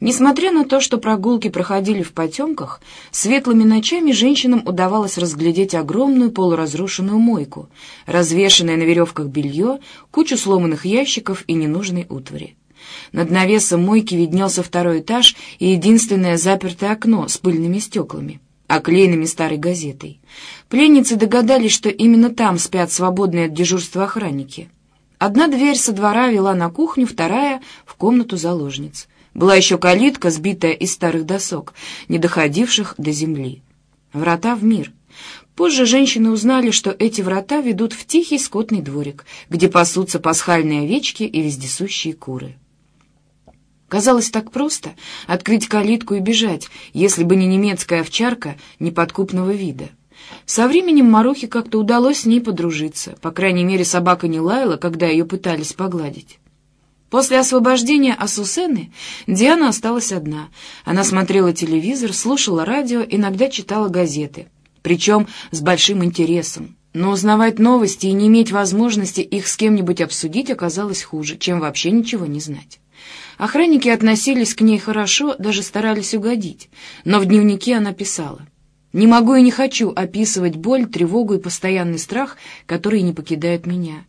Несмотря на то, что прогулки проходили в потемках, светлыми ночами женщинам удавалось разглядеть огромную полуразрушенную мойку, развешанное на веревках белье, кучу сломанных ящиков и ненужной утвари. Над навесом мойки виднелся второй этаж и единственное запертое окно с пыльными стеклами, оклеенными старой газетой. Пленницы догадались, что именно там спят свободные от дежурства охранники. Одна дверь со двора вела на кухню, вторая — в комнату заложниц. Была еще калитка, сбитая из старых досок, не доходивших до земли. Врата в мир. Позже женщины узнали, что эти врата ведут в тихий скотный дворик, где пасутся пасхальные овечки и вездесущие куры. Казалось так просто открыть калитку и бежать, если бы не немецкая овчарка неподкупного вида. Со временем Марухе как-то удалось с ней подружиться. По крайней мере, собака не лаяла, когда ее пытались погладить. После освобождения Асусены Диана осталась одна. Она смотрела телевизор, слушала радио, иногда читала газеты. Причем с большим интересом. Но узнавать новости и не иметь возможности их с кем-нибудь обсудить оказалось хуже, чем вообще ничего не знать. Охранники относились к ней хорошо, даже старались угодить. Но в дневнике она писала — не могу и не хочу описывать боль, тревогу и постоянный страх, которые не покидают меня.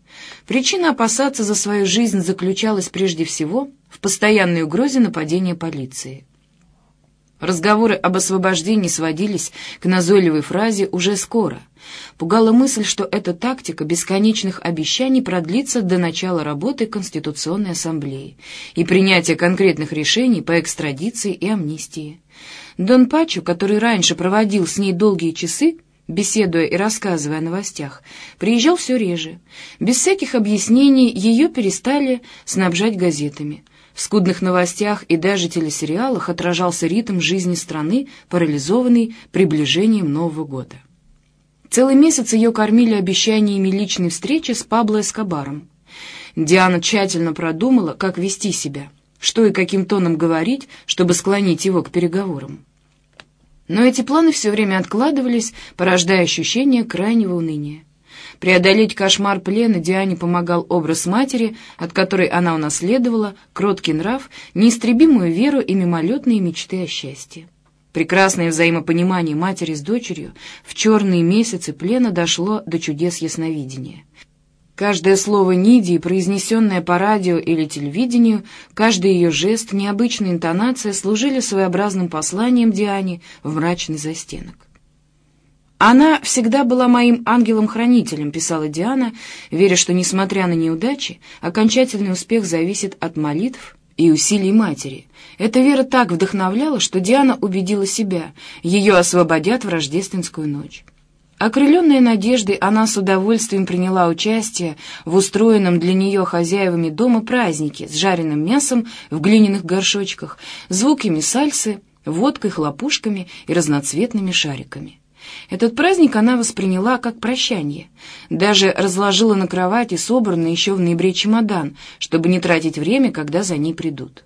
Причина опасаться за свою жизнь заключалась прежде всего в постоянной угрозе нападения полиции. Разговоры об освобождении сводились к назойливой фразе «уже скоро». Пугала мысль, что эта тактика бесконечных обещаний продлится до начала работы Конституционной Ассамблеи и принятия конкретных решений по экстрадиции и амнистии. Дон Пачо, который раньше проводил с ней долгие часы, беседуя и рассказывая о новостях, приезжал все реже. Без всяких объяснений ее перестали снабжать газетами. В скудных новостях и даже телесериалах отражался ритм жизни страны, парализованный приближением Нового года. Целый месяц ее кормили обещаниями личной встречи с Пабло Эскобаром. Диана тщательно продумала, как вести себя, что и каким тоном говорить, чтобы склонить его к переговорам. Но эти планы все время откладывались, порождая ощущение крайнего уныния. Преодолеть кошмар плена Диане помогал образ матери, от которой она унаследовала кроткий нрав, неистребимую веру и мимолетные мечты о счастье. Прекрасное взаимопонимание матери с дочерью в черные месяцы плена дошло до чудес ясновидения. Каждое слово Нидии, произнесенное по радио или телевидению, каждый ее жест, необычная интонация служили своеобразным посланием Диане в мрачный застенок. «Она всегда была моим ангелом-хранителем», — писала Диана, веря, что, несмотря на неудачи, окончательный успех зависит от молитв и усилий матери. Эта вера так вдохновляла, что Диана убедила себя, ее освободят в рождественскую ночь. Окрыленная надеждой, она с удовольствием приняла участие в устроенном для нее хозяевами дома празднике с жареным мясом в глиняных горшочках, звуками сальсы, водкой, хлопушками и разноцветными шариками. Этот праздник она восприняла как прощание. Даже разложила на кровати собранный еще в ноябре чемодан, чтобы не тратить время, когда за ней придут.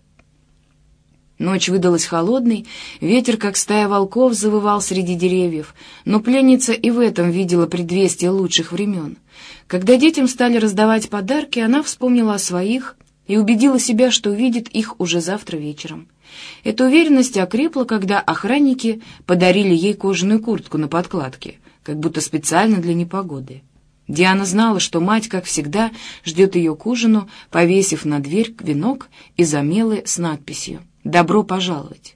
Ночь выдалась холодной, ветер, как стая волков, завывал среди деревьев, но пленница и в этом видела предвестие лучших времен. Когда детям стали раздавать подарки, она вспомнила о своих и убедила себя, что увидит их уже завтра вечером. Эта уверенность окрепла, когда охранники подарили ей кожаную куртку на подкладке, как будто специально для непогоды. Диана знала, что мать, как всегда, ждет ее к ужину, повесив на дверь венок из амелы с надписью «Добро пожаловать».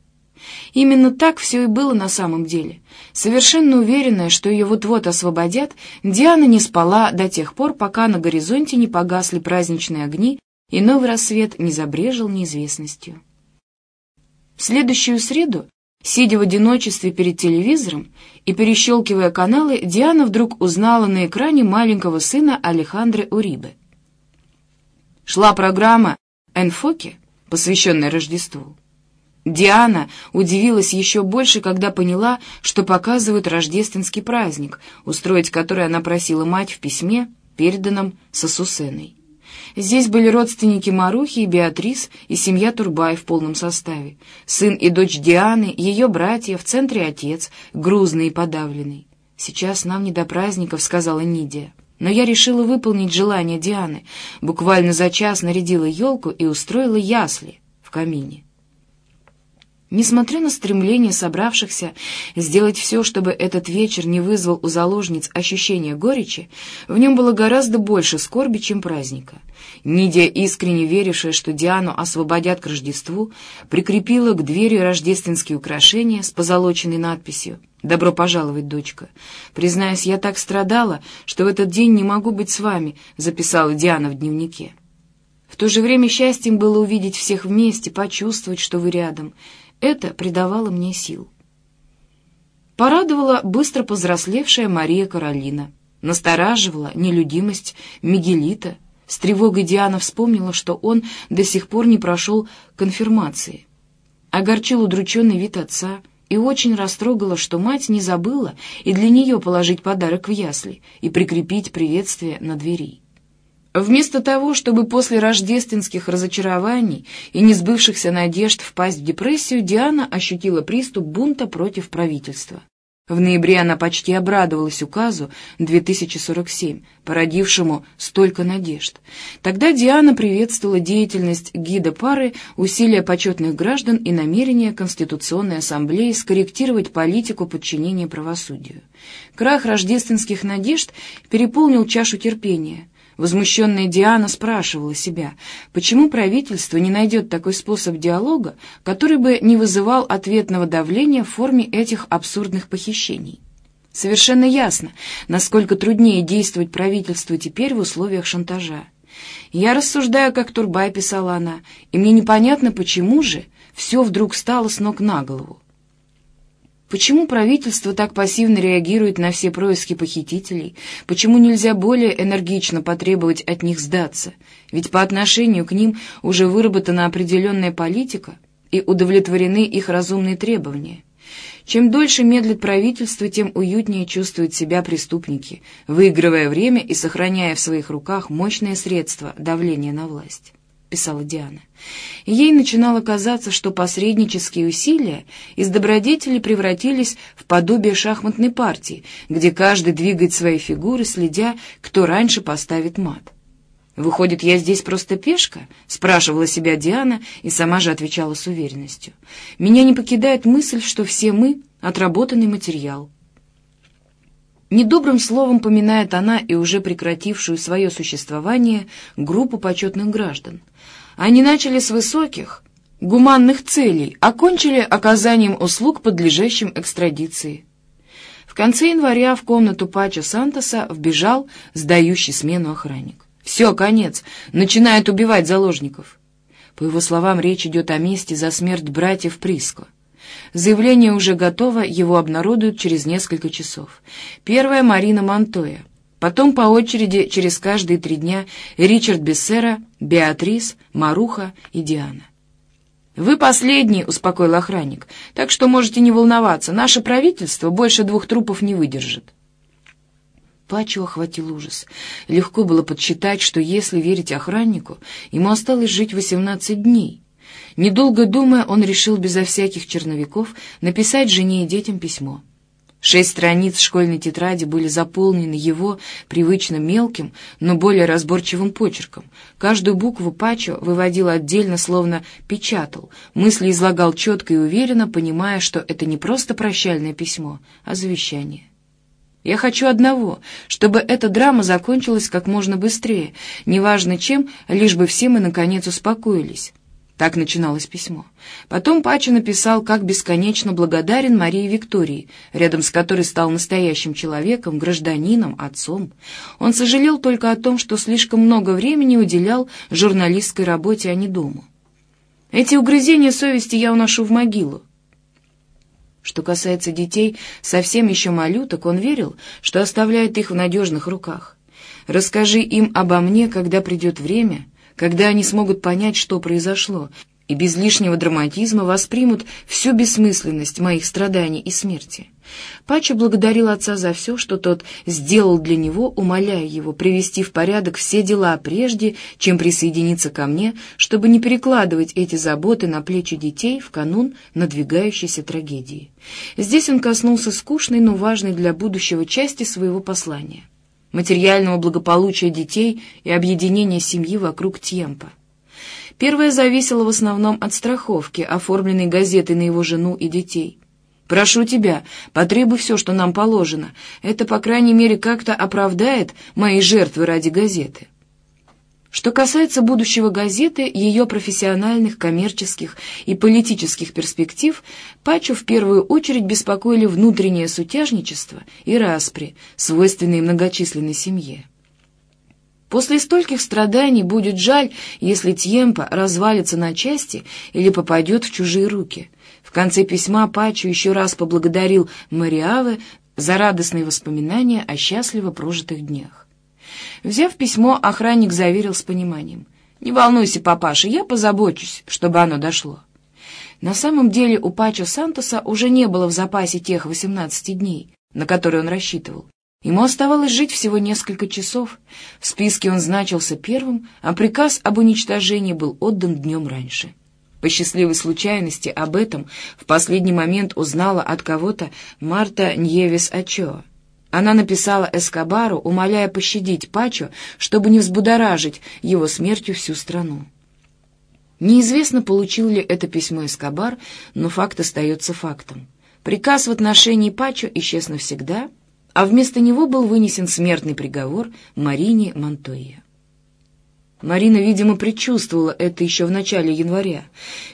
Именно так все и было на самом деле. Совершенно уверенная, что ее вот-вот освободят, Диана не спала до тех пор, пока на горизонте не погасли праздничные огни и новый рассвет не забрежил неизвестностью. В следующую среду, сидя в одиночестве перед телевизором и перещелкивая каналы, Диана вдруг узнала на экране маленького сына Алехандры Урибе. Шла программа «Энфоке», посвященная Рождеству. Диана удивилась еще больше, когда поняла, что показывают рождественский праздник, устроить который она просила мать в письме, переданном Сосусеной. Здесь были родственники Марухи и Беатрис и семья Турбай в полном составе. Сын и дочь Дианы, ее братья, в центре отец, грузный и подавленный. «Сейчас нам не до праздников», — сказала Нидия. Но я решила выполнить желание Дианы, буквально за час нарядила елку и устроила ясли в камине. Несмотря на стремление собравшихся сделать все, чтобы этот вечер не вызвал у заложниц ощущения горечи, в нем было гораздо больше скорби, чем праздника. Нидия, искренне верившая, что Диану освободят к Рождеству, прикрепила к двери рождественские украшения с позолоченной надписью «Добро пожаловать, дочка». «Признаюсь, я так страдала, что в этот день не могу быть с вами», — записала Диана в дневнике. В то же время счастьем было увидеть всех вместе, почувствовать, что вы рядом — это придавало мне сил. Порадовала быстро повзрослевшая Мария Каролина. Настораживала нелюдимость Мигелита. С тревогой Диана вспомнила, что он до сих пор не прошел конфирмации. Огорчил удрученный вид отца и очень растрогала, что мать не забыла и для нее положить подарок в ясли и прикрепить приветствие на двери. Вместо того, чтобы после рождественских разочарований и несбывшихся надежд впасть в депрессию, Диана ощутила приступ бунта против правительства. В ноябре она почти обрадовалась указу 2047, породившему столько надежд. Тогда Диана приветствовала деятельность гида пары, усилия почетных граждан и намерение Конституционной Ассамблеи скорректировать политику подчинения правосудию. Крах рождественских надежд переполнил чашу терпения – Возмущенная Диана спрашивала себя, почему правительство не найдет такой способ диалога, который бы не вызывал ответного давления в форме этих абсурдных похищений. Совершенно ясно, насколько труднее действовать правительству теперь в условиях шантажа. «Я рассуждаю, как Турбай», — писала она, — «и мне непонятно, почему же все вдруг стало с ног на голову. Почему правительство так пассивно реагирует на все происки похитителей? Почему нельзя более энергично потребовать от них сдаться? Ведь по отношению к ним уже выработана определенная политика и удовлетворены их разумные требования. Чем дольше медлит правительство, тем уютнее чувствуют себя преступники, выигрывая время и сохраняя в своих руках мощные средства давления на власть. — писала Диана. ей начинало казаться, что посреднические усилия из добродетели превратились в подобие шахматной партии, где каждый двигает свои фигуры, следя, кто раньше поставит мат. «Выходит, я здесь просто пешка?» — спрашивала себя Диана и сама же отвечала с уверенностью. «Меня не покидает мысль, что все мы — отработанный материал». Недобрым словом поминает она и уже прекратившую свое существование группу почетных граждан — они начали с высоких, гуманных целей, окончили оказанием услуг, подлежащим экстрадиции. В конце января в комнату Пачо Сантоса вбежал сдающий смену охранник. «Все, конец. Начинает убивать заложников». По его словам, речь идет о месте за смерть братьев Приско. Заявление уже готово, его обнародуют через несколько часов. Первая — Марина Монтоя. Потом по очереди через каждые три дня Ричард Бессера, Беатрис, Маруха и Диана. «Вы последний», — успокоил охранник, — «так что можете не волноваться, наше правительство больше двух трупов не выдержит». Пачо охватил ужас. Легко было подсчитать, что, если верить охраннику, ему осталось жить восемнадцать дней. Недолго думая, он решил безо всяких черновиков написать жене и детям письмо. Шесть страниц школьной тетради были заполнены его привычным мелким, но более разборчивым почерком. Каждую букву Пачо выводил отдельно, словно печатал. Мысли излагал четко и уверенно, понимая, что это не просто прощальное письмо, а завещание. Я хочу одного, чтобы эта драма закончилась как можно быстрее, неважно чем, лишь бы все мы, наконец, успокоились. Так начиналось письмо. Потом Пача написал, как бесконечно благодарен Марии Виктории, рядом с которой стал настоящим человеком, гражданином, отцом. Он сожалел только о том, что слишком много времени уделял журналистской работе, а не дому. Эти угрызения совести я уношу в могилу. Что касается детей, совсем еще малюток, он верил, что оставляет их в надежных руках. «Расскажи им обо мне, когда придет время», когда они смогут понять, что произошло, и без лишнего драматизма воспримут всю бессмысленность моих страданий и смерти. Пача благодарил отца за все, что тот сделал для него, умоляя его привести в порядок все дела прежде, чем присоединиться ко мне, чтобы не перекладывать эти заботы на плечи детей в канун надвигающейся трагедии. Здесь он коснулся скучной, но важной для будущего части своего послания — материального благополучия детей и объединения семьи вокруг Тьемпа. Первая зависела в основном от страховки, оформленной газетой на его жену и детей. «Прошу тебя, потребуй все, что нам положено. Это, по крайней мере, как-то оправдает мои жертвы ради газеты». Что касается будущего газеты, ее профессиональных, коммерческих и политических перспектив, Пачу в первую очередь беспокоили внутреннее сутяжничество и распри, свойственные многочисленной семье. После стольких страданий будет жаль, если Тьемпа развалится на части или попадет в чужие руки. В конце письма Пачу еще раз поблагодарил Мариаве за радостные воспоминания о счастливо прожитых днях. Взяв письмо, охранник заверил с пониманием. «Не волнуйся, папаша, я позабочусь, чтобы оно дошло». На самом деле у Пачо Сантоса уже не было в запасе тех 18 дней, на которые он рассчитывал. Ему оставалось жить всего несколько часов. В списке он значился первым, а приказ об уничтожении был отдан днем раньше. По счастливой случайности об этом в последний момент узнала от кого-то Марта Ньевис Ачоа. Она написала Эскобару, умоляя пощадить Пачо, чтобы не взбудоражить его смертью всю страну. Неизвестно, получил ли это письмо Эскобар, но факт остается фактом. Приказ в отношении Пачо исчез навсегда, а вместо него был вынесен смертный приговор Марине Монтойе. Марина, видимо, предчувствовала это еще в начале января.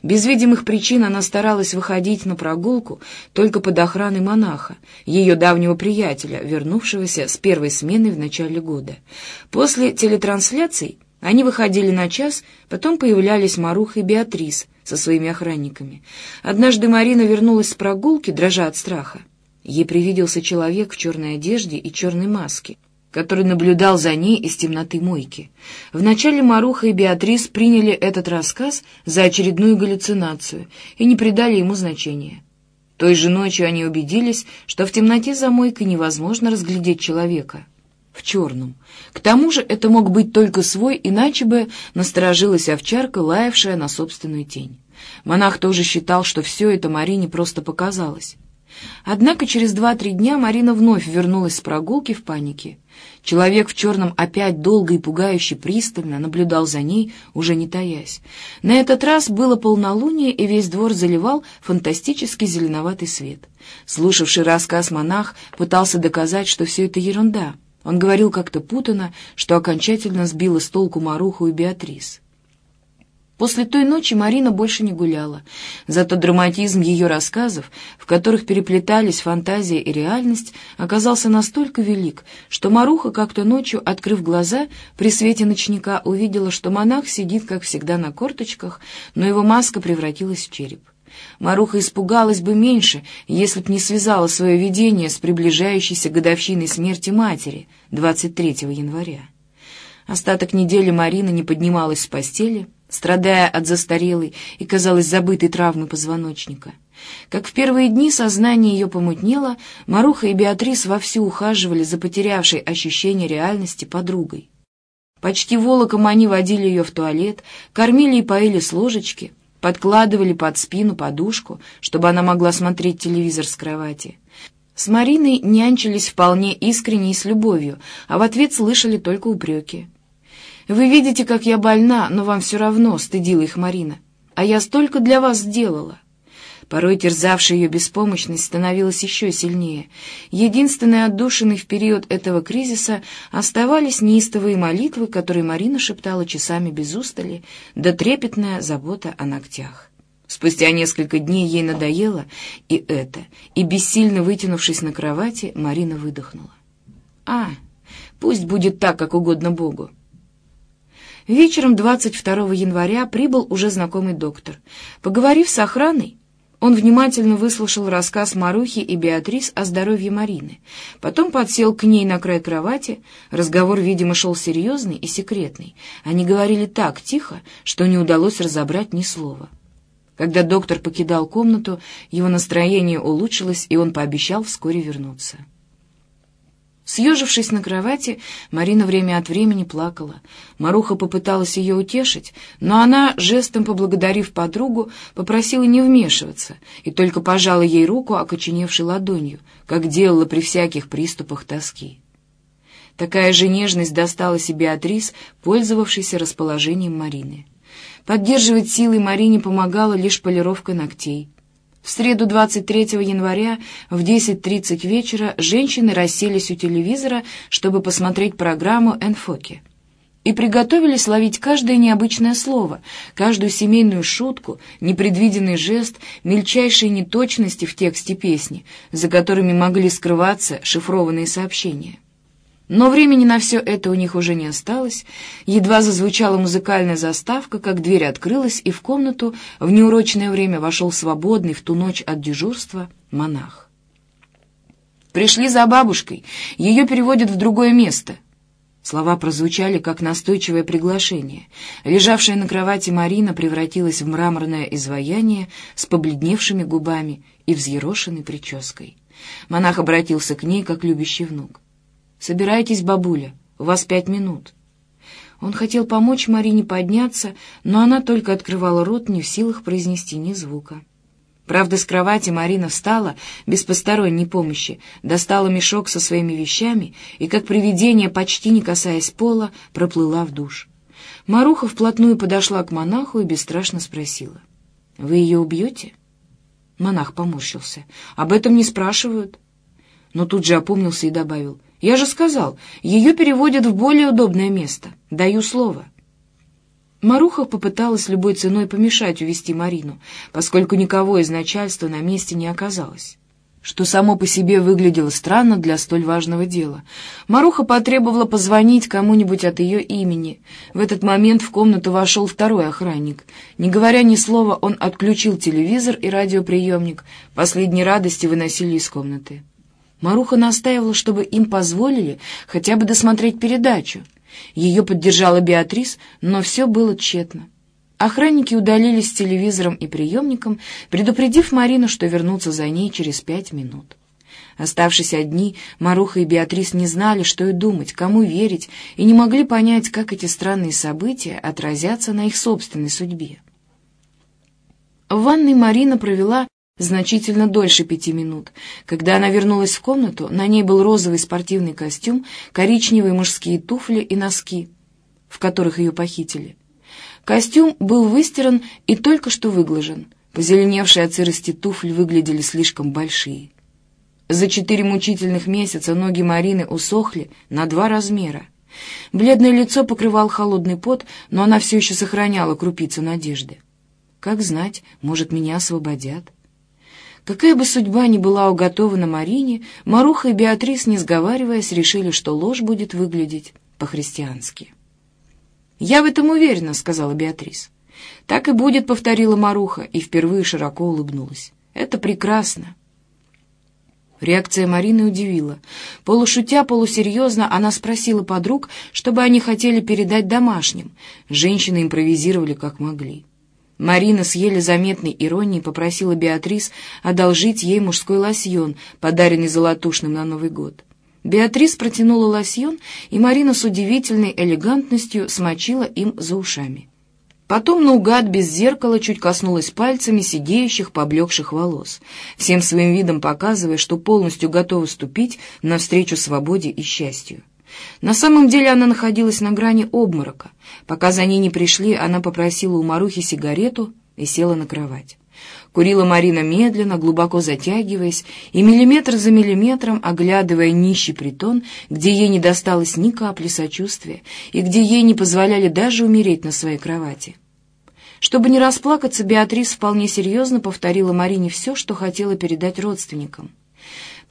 Без видимых причин она старалась выходить на прогулку только под охраной монаха, ее давнего приятеля, вернувшегося с первой смены в начале года. После телетрансляций они выходили на час, потом появлялись Маруха и Беатрис со своими охранниками. Однажды Марина вернулась с прогулки, дрожа от страха. Ей привиделся человек в черной одежде и черной маске который наблюдал за ней из темноты мойки. Вначале Маруха и Беатрис приняли этот рассказ за очередную галлюцинацию и не придали ему значения. Той же ночью они убедились, что в темноте за мойкой невозможно разглядеть человека. В черном. К тому же это мог быть только свой, иначе бы насторожилась овчарка, лаявшая на собственную тень. Монах тоже считал, что все это Марине просто показалось. Однако через два-три дня Марина вновь вернулась с прогулки в панике. Человек в черном опять долго и пугающе пристально наблюдал за ней, уже не таясь. На этот раз было полнолуние, и весь двор заливал фантастический зеленоватый свет. Слушавший рассказ монах пытался доказать, что все это ерунда. Он говорил как-то путано, что окончательно сбило с толку Маруху и Беатрис. После той ночи Марина больше не гуляла. Зато драматизм ее рассказов, в которых переплетались фантазия и реальность, оказался настолько велик, что Маруха как-то ночью, открыв глаза, при свете ночника увидела, что монах сидит, как всегда, на корточках, но его маска превратилась в череп. Маруха испугалась бы меньше, если б не связала свое видение с приближающейся годовщиной смерти матери, 23 января. Остаток недели Марина не поднималась с постели, страдая от застарелой и, казалось, забытой травмы позвоночника. Как в первые дни сознание ее помутнело, Маруха и Беатрис вовсю ухаживали за потерявшей ощущение реальности подругой. Почти волоком они водили ее в туалет, кормили и поили с ложечки, подкладывали под спину подушку, чтобы она могла смотреть телевизор с кровати. С Мариной нянчились вполне искренне и с любовью, а в ответ слышали только упреки. «Вы видите, как я больна, но вам все равно», — стыдила их Марина. «А я столько для вас сделала». Порой терзавшая ее беспомощность становилась еще сильнее. Единственной отдушиной в период этого кризиса оставались неистовые молитвы, которые Марина шептала часами без устали, да трепетная забота о ногтях. Спустя несколько дней ей надоело и это, и, бессильно вытянувшись на кровати, Марина выдохнула. «А, пусть будет так, как угодно Богу. Вечером 22 января прибыл уже знакомый доктор. Поговорив с охраной, он внимательно выслушал рассказ Марухи и Беатрис о здоровье Марины. Потом подсел к ней на край кровати. Разговор, видимо, шел серьезный и секретный. Они говорили так тихо, что не удалось разобрать ни слова. Когда доктор покидал комнату, его настроение улучшилось, и он пообещал вскоре вернуться. Съежившись на кровати, Марина время от времени плакала. Маруха попыталась ее утешить, но она, жестом поблагодарив подругу, попросила не вмешиваться и только пожала ей руку окоченевшей ладонью, как делала при всяких приступах тоски. Такая же нежность досталась и Беатрис, пользовавшейся расположением Марины. Поддерживать силой Марине помогала лишь полировка ногтей. В среду 23 января в 10.30 вечера женщины расселись у телевизора, чтобы посмотреть программу «Энфоки» и приготовились ловить каждое необычное слово, каждую семейную шутку, непредвиденный жест, мельчайшие неточности в тексте песни, за которыми могли скрываться шифрованные сообщения. Но времени на все это у них уже не осталось. Едва зазвучала музыкальная заставка, как дверь открылась, и в комнату в неурочное время вошел свободный в ту ночь от дежурства монах. «Пришли за бабушкой. Ее переводят в другое место». Слова прозвучали, как настойчивое приглашение. Лежавшая на кровати Марина превратилась в мраморное изваяние с побледневшими губами и взъерошенной прической. Монах обратился к ней, как любящий внук. «Собирайтесь, бабуля, у вас пять минут». Он хотел помочь Марине подняться, но она только открывала рот, не в силах произнести ни звука. Правда, с кровати Марина встала, без посторонней помощи, достала мешок со своими вещами и, как привидение, почти не касаясь пола, проплыла в душ. Маруха вплотную подошла к монаху и бесстрашно спросила. «Вы ее убьете?» Монах поморщился. «Об этом не спрашивают». Но тут же опомнился и добавил. Я же сказал, ее переводят в более удобное место. Даю слово». Марухов попыталась любой ценой помешать увести Марину, поскольку никого из начальства на месте не оказалось что само по себе выглядело странно для столь важного дела. Маруха потребовала позвонить кому-нибудь от ее имени. В этот момент в комнату вошел второй охранник. Не говоря ни слова, он отключил телевизор и радиоприемник. Последние радости выносили из комнаты. Маруха настаивала, чтобы им позволили хотя бы досмотреть передачу. Ее поддержала Беатрис, но все было тщетно. Охранники удалились с телевизором и приемником, предупредив Марину, что вернутся за ней через пять минут. Оставшись одни, Маруха и Беатрис не знали, что и думать, кому верить, и не могли понять, как эти странные события отразятся на их собственной судьбе. В ванной Марина провела значительно дольше пяти минут. Когда она вернулась в комнату, на ней был розовый спортивный костюм, коричневые мужские туфли и носки, в которых ее похитили. Костюм был выстиран и только что выглажен. Позеленевшие от сырости туфли выглядели слишком большие. За четыре мучительных месяца ноги Марины усохли на два размера. Бледное лицо покрывал холодный пот, но она все еще сохраняла крупицу надежды. Как знать, может, меня освободят. Какая бы судьба ни была уготована Марине, Маруха и Беатрис, не сговариваясь, решили, что ложь будет выглядеть по-христиански. «Я в этом уверена», — сказала Беатрис. «Так и будет», — повторила Маруха и впервые широко улыбнулась. «Это прекрасно». Реакция Марины удивила. Полушутя, полусерьезно она спросила подруг, чтобы они хотели передать домашним. Женщины импровизировали как могли. Марина с еле заметной иронией попросила Беатрис одолжить ей мужской лосьон, подаренный Золотушным на Новый год. Беатрис протянула лосьон, и Марина с удивительной элегантностью смочила им за ушами. Потом наугад без зеркала чуть коснулась пальцами сидеющих, поблекших волос, всем своим видом показывая, что полностью готова ступить навстречу свободе и счастью. На самом деле она находилась на грани обморока. Пока за ней не пришли, она попросила у Марухи сигарету и села на кровать. Курила Марина медленно, глубоко затягиваясь, и миллиметр за миллиметром оглядывая нищий притон, где ей не досталось ни капли сочувствия, и где ей не позволяли даже умереть на своей кровати. Чтобы не расплакаться, Беатрис вполне серьезно повторила Марине все, что хотела передать родственникам.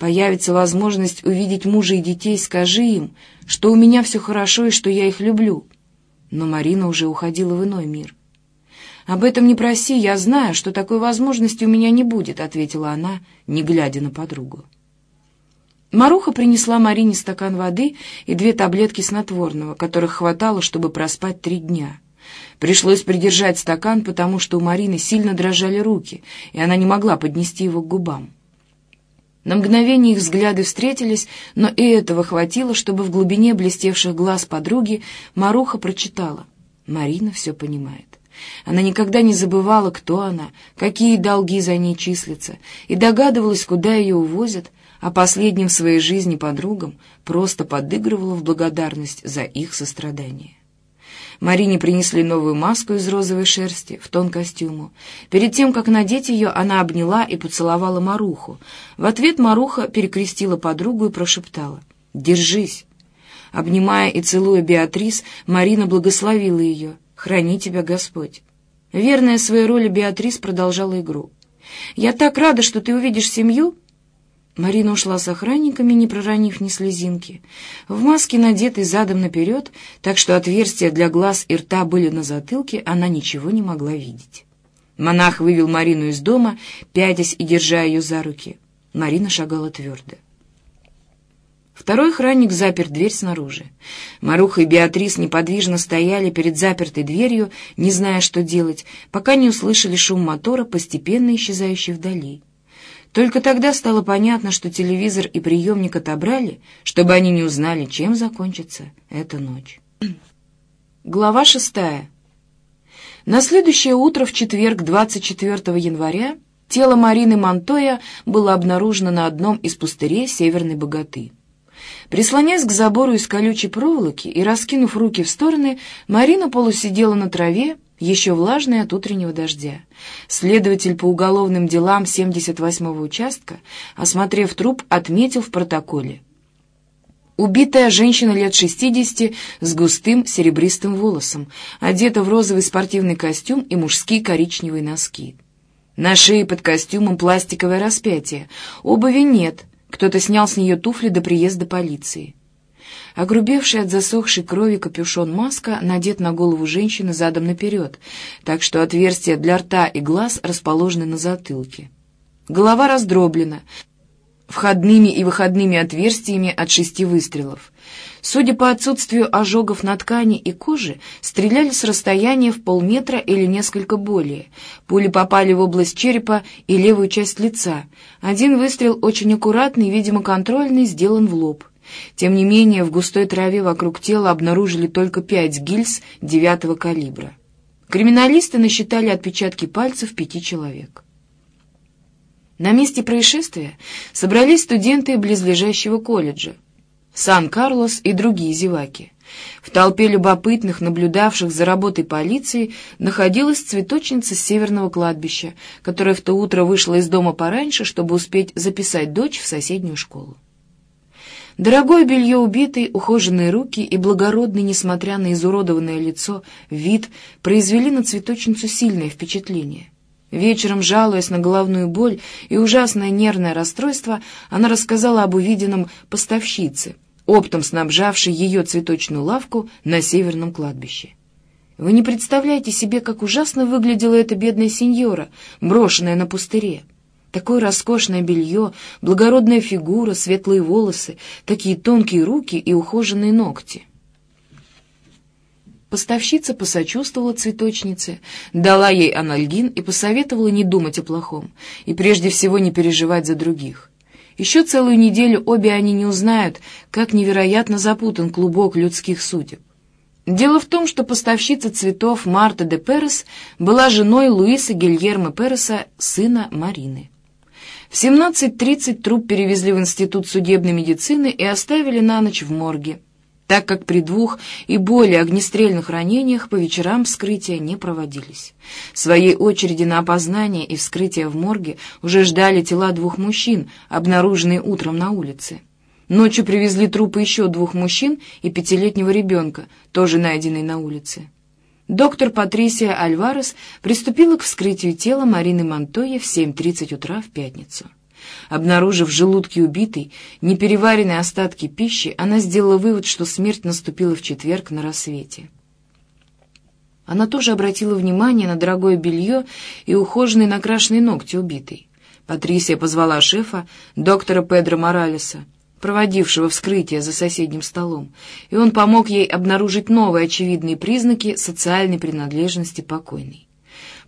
Появится возможность увидеть мужа и детей, скажи им, что у меня все хорошо и что я их люблю. Но Марина уже уходила в иной мир. «Об этом не проси, я знаю, что такой возможности у меня не будет», — ответила она, не глядя на подругу. Маруха принесла Марине стакан воды и две таблетки снотворного, которых хватало, чтобы проспать три дня. Пришлось придержать стакан, потому что у Марины сильно дрожали руки, и она не могла поднести его к губам. На мгновение их взгляды встретились, но и этого хватило, чтобы в глубине блестевших глаз подруги Маруха прочитала. Марина все понимает. Она никогда не забывала, кто она, какие долги за ней числятся, и догадывалась, куда ее увозят, а последним в своей жизни подругам просто подыгрывала в благодарность за их сострадание. Марине принесли новую маску из розовой шерсти в тон костюму. Перед тем, как надеть ее, она обняла и поцеловала Маруху. В ответ Маруха перекрестила подругу и прошептала «Держись». Обнимая и целуя Беатрис, Марина благословила ее. «Храни тебя Господь». Верная своей роли Беатрис продолжала игру. «Я так рада, что ты увидишь семью!» Марина ушла с охранниками, не проронив ни слезинки. В маске, надетой задом наперед, так что отверстия для глаз и рта были на затылке, она ничего не могла видеть. Монах вывел Марину из дома, пятясь и держа ее за руки. Марина шагала твердо. Второй охранник запер дверь снаружи. Маруха и Беатрис неподвижно стояли перед запертой дверью, не зная, что делать, пока не услышали шум мотора, постепенно исчезающий вдали. Только тогда стало понятно, что телевизор и приемник отобрали, чтобы они не узнали, чем закончится эта ночь. Глава шестая. На следующее утро, в четверг, 24 января, тело Марины Монтоя было обнаружено на одном из пустырей Северной Богаты. Прислонясь к забору из колючей проволоки и раскинув руки в стороны, Марина полусидела на траве, еще влажной от утреннего дождя. Следователь по уголовным делам 78-го участка, осмотрев труп, отметил в протоколе. Убитая женщина лет 60 с густым серебристым волосом, одета в розовый спортивный костюм и мужские коричневые носки. На шее под костюмом пластиковое распятие, обуви нет — кто-то снял с нее туфли до приезда полиции. Огрубевший от засохшей крови капюшон маска надет на голову женщины задом наперед, так что отверстия для рта и глаз расположены на затылке. Голова раздроблена, входными и выходными отверстиями от шести выстрелов. Судя по отсутствию ожогов на ткани и коже, стреляли с расстояния в полметра или несколько более. Пули попали в область черепа и левую часть лица. Один выстрел очень аккуратный, видимо, контрольный, сделан в лоб. Тем не менее, в густой траве вокруг тела обнаружили только пять гильз девятого калибра. Криминалисты насчитали отпечатки пальцев пяти человек. На месте происшествия собрались студенты близлежащего колледжа. Сан-Карлос и другие зеваки. В толпе любопытных, наблюдавших за работой полиции, находилась цветочница с северного кладбища, которая в то утро вышла из дома пораньше, чтобы успеть записать дочь в соседнюю школу. Дорогое белье убитой, ухоженные руки и благородный, несмотря на изуродованное лицо, вид произвели на цветочницу сильное впечатление. Вечером, жалуясь на головную боль и ужасное нервное расстройство, она рассказала об увиденном поставщице, оптом снабжавшей ее цветочную лавку на северном кладбище. Вы не представляете себе, как ужасно выглядела эта бедная сеньора, брошенная на пустыре. Такое роскошное белье, благородная фигура, светлые волосы, такие тонкие руки и ухоженные ногти — Поставщица посочувствовала цветочнице, дала ей анальгин и посоветовала не думать о плохом и прежде всего не переживать за других. Еще целую неделю обе они не узнают, как невероятно запутан клубок людских судеб. Дело в том, что поставщица цветов Марта де Перес была женой Луиса Гильермо Переса, сына Марины. В 17.30 труп перевезли в Институт судебной медицины и оставили на ночь в морге так как при двух и более огнестрельных ранениях по вечерам вскрытия не проводились. В своей очереди на опознание и вскрытие в морге уже ждали тела двух мужчин, обнаруженные утром на улице. Ночью привезли трупы еще двух мужчин и пятилетнего ребенка, тоже найденный на улице. Доктор Патрисия Альварес приступила к вскрытию тела Марины Монтоя в 7.30 утра в пятницу. Обнаружив в желудке убитой непереваренные остатки пищи, она сделала вывод, что смерть наступила в четверг на рассвете. Она тоже обратила внимание на дорогое белье и ухоженные накрашенные ногти убитой. Патрисия позвала шефа, доктора Педро Моралеса, проводившего вскрытие за соседним столом, и он помог ей обнаружить новые очевидные признаки социальной принадлежности покойной.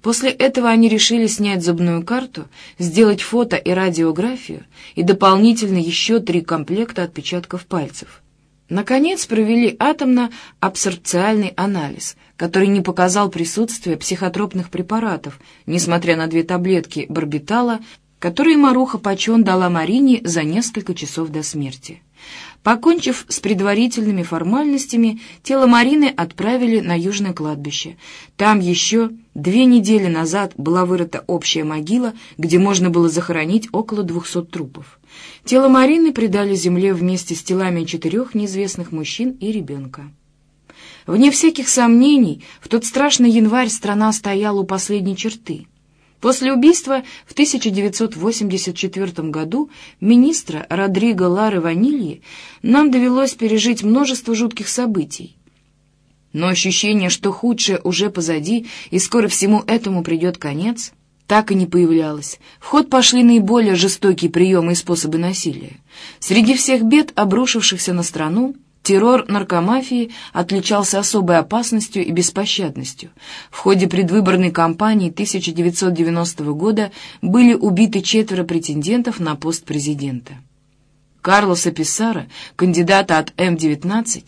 После этого они решили снять зубную карту, сделать фото и радиографию и дополнительно еще три комплекта отпечатков пальцев. Наконец провели атомно-абсорбциальный анализ, который не показал присутствия психотропных препаратов, несмотря на две таблетки барбитала, которые Маруха Пачон дала Марине за несколько часов до смерти. Покончив с предварительными формальностями, тело Марины отправили на Южное кладбище. Там еще две недели назад была вырыта общая могила, где можно было захоронить около двухсот трупов. Тело Марины предали земле вместе с телами четырех неизвестных мужчин и ребенка. Вне всяких сомнений, в тот страшный январь страна стояла у последней черты — После убийства в 1984 году министра Родриго Лары Ванильи нам довелось пережить множество жутких событий. Но ощущение, что худшее уже позади и скоро всему этому придет конец, так и не появлялось. В ход пошли наиболее жестокие приемы и способы насилия. Среди всех бед, обрушившихся на страну, Террор наркомафии отличался особой опасностью и беспощадностью. В ходе предвыборной кампании 1990 года были убиты четверо претендентов на пост президента. Карлоса Писара, кандидата от М-19,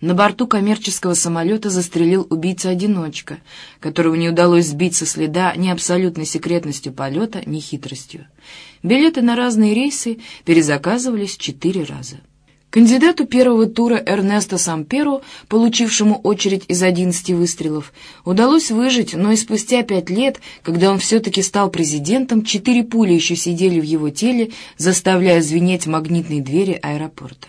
на борту коммерческого самолета застрелил убийца-одиночка, которого не удалось сбить со следа ни абсолютной секретностью полета, ни хитростью. Билеты на разные рейсы перезаказывались четыре раза. Кандидату первого тура Эрнесто Самперо, получившему очередь из 11 выстрелов, удалось выжить, но и спустя пять лет, когда он все-таки стал президентом, четыре пули еще сидели в его теле, заставляя звенеть магнитные двери аэропорта.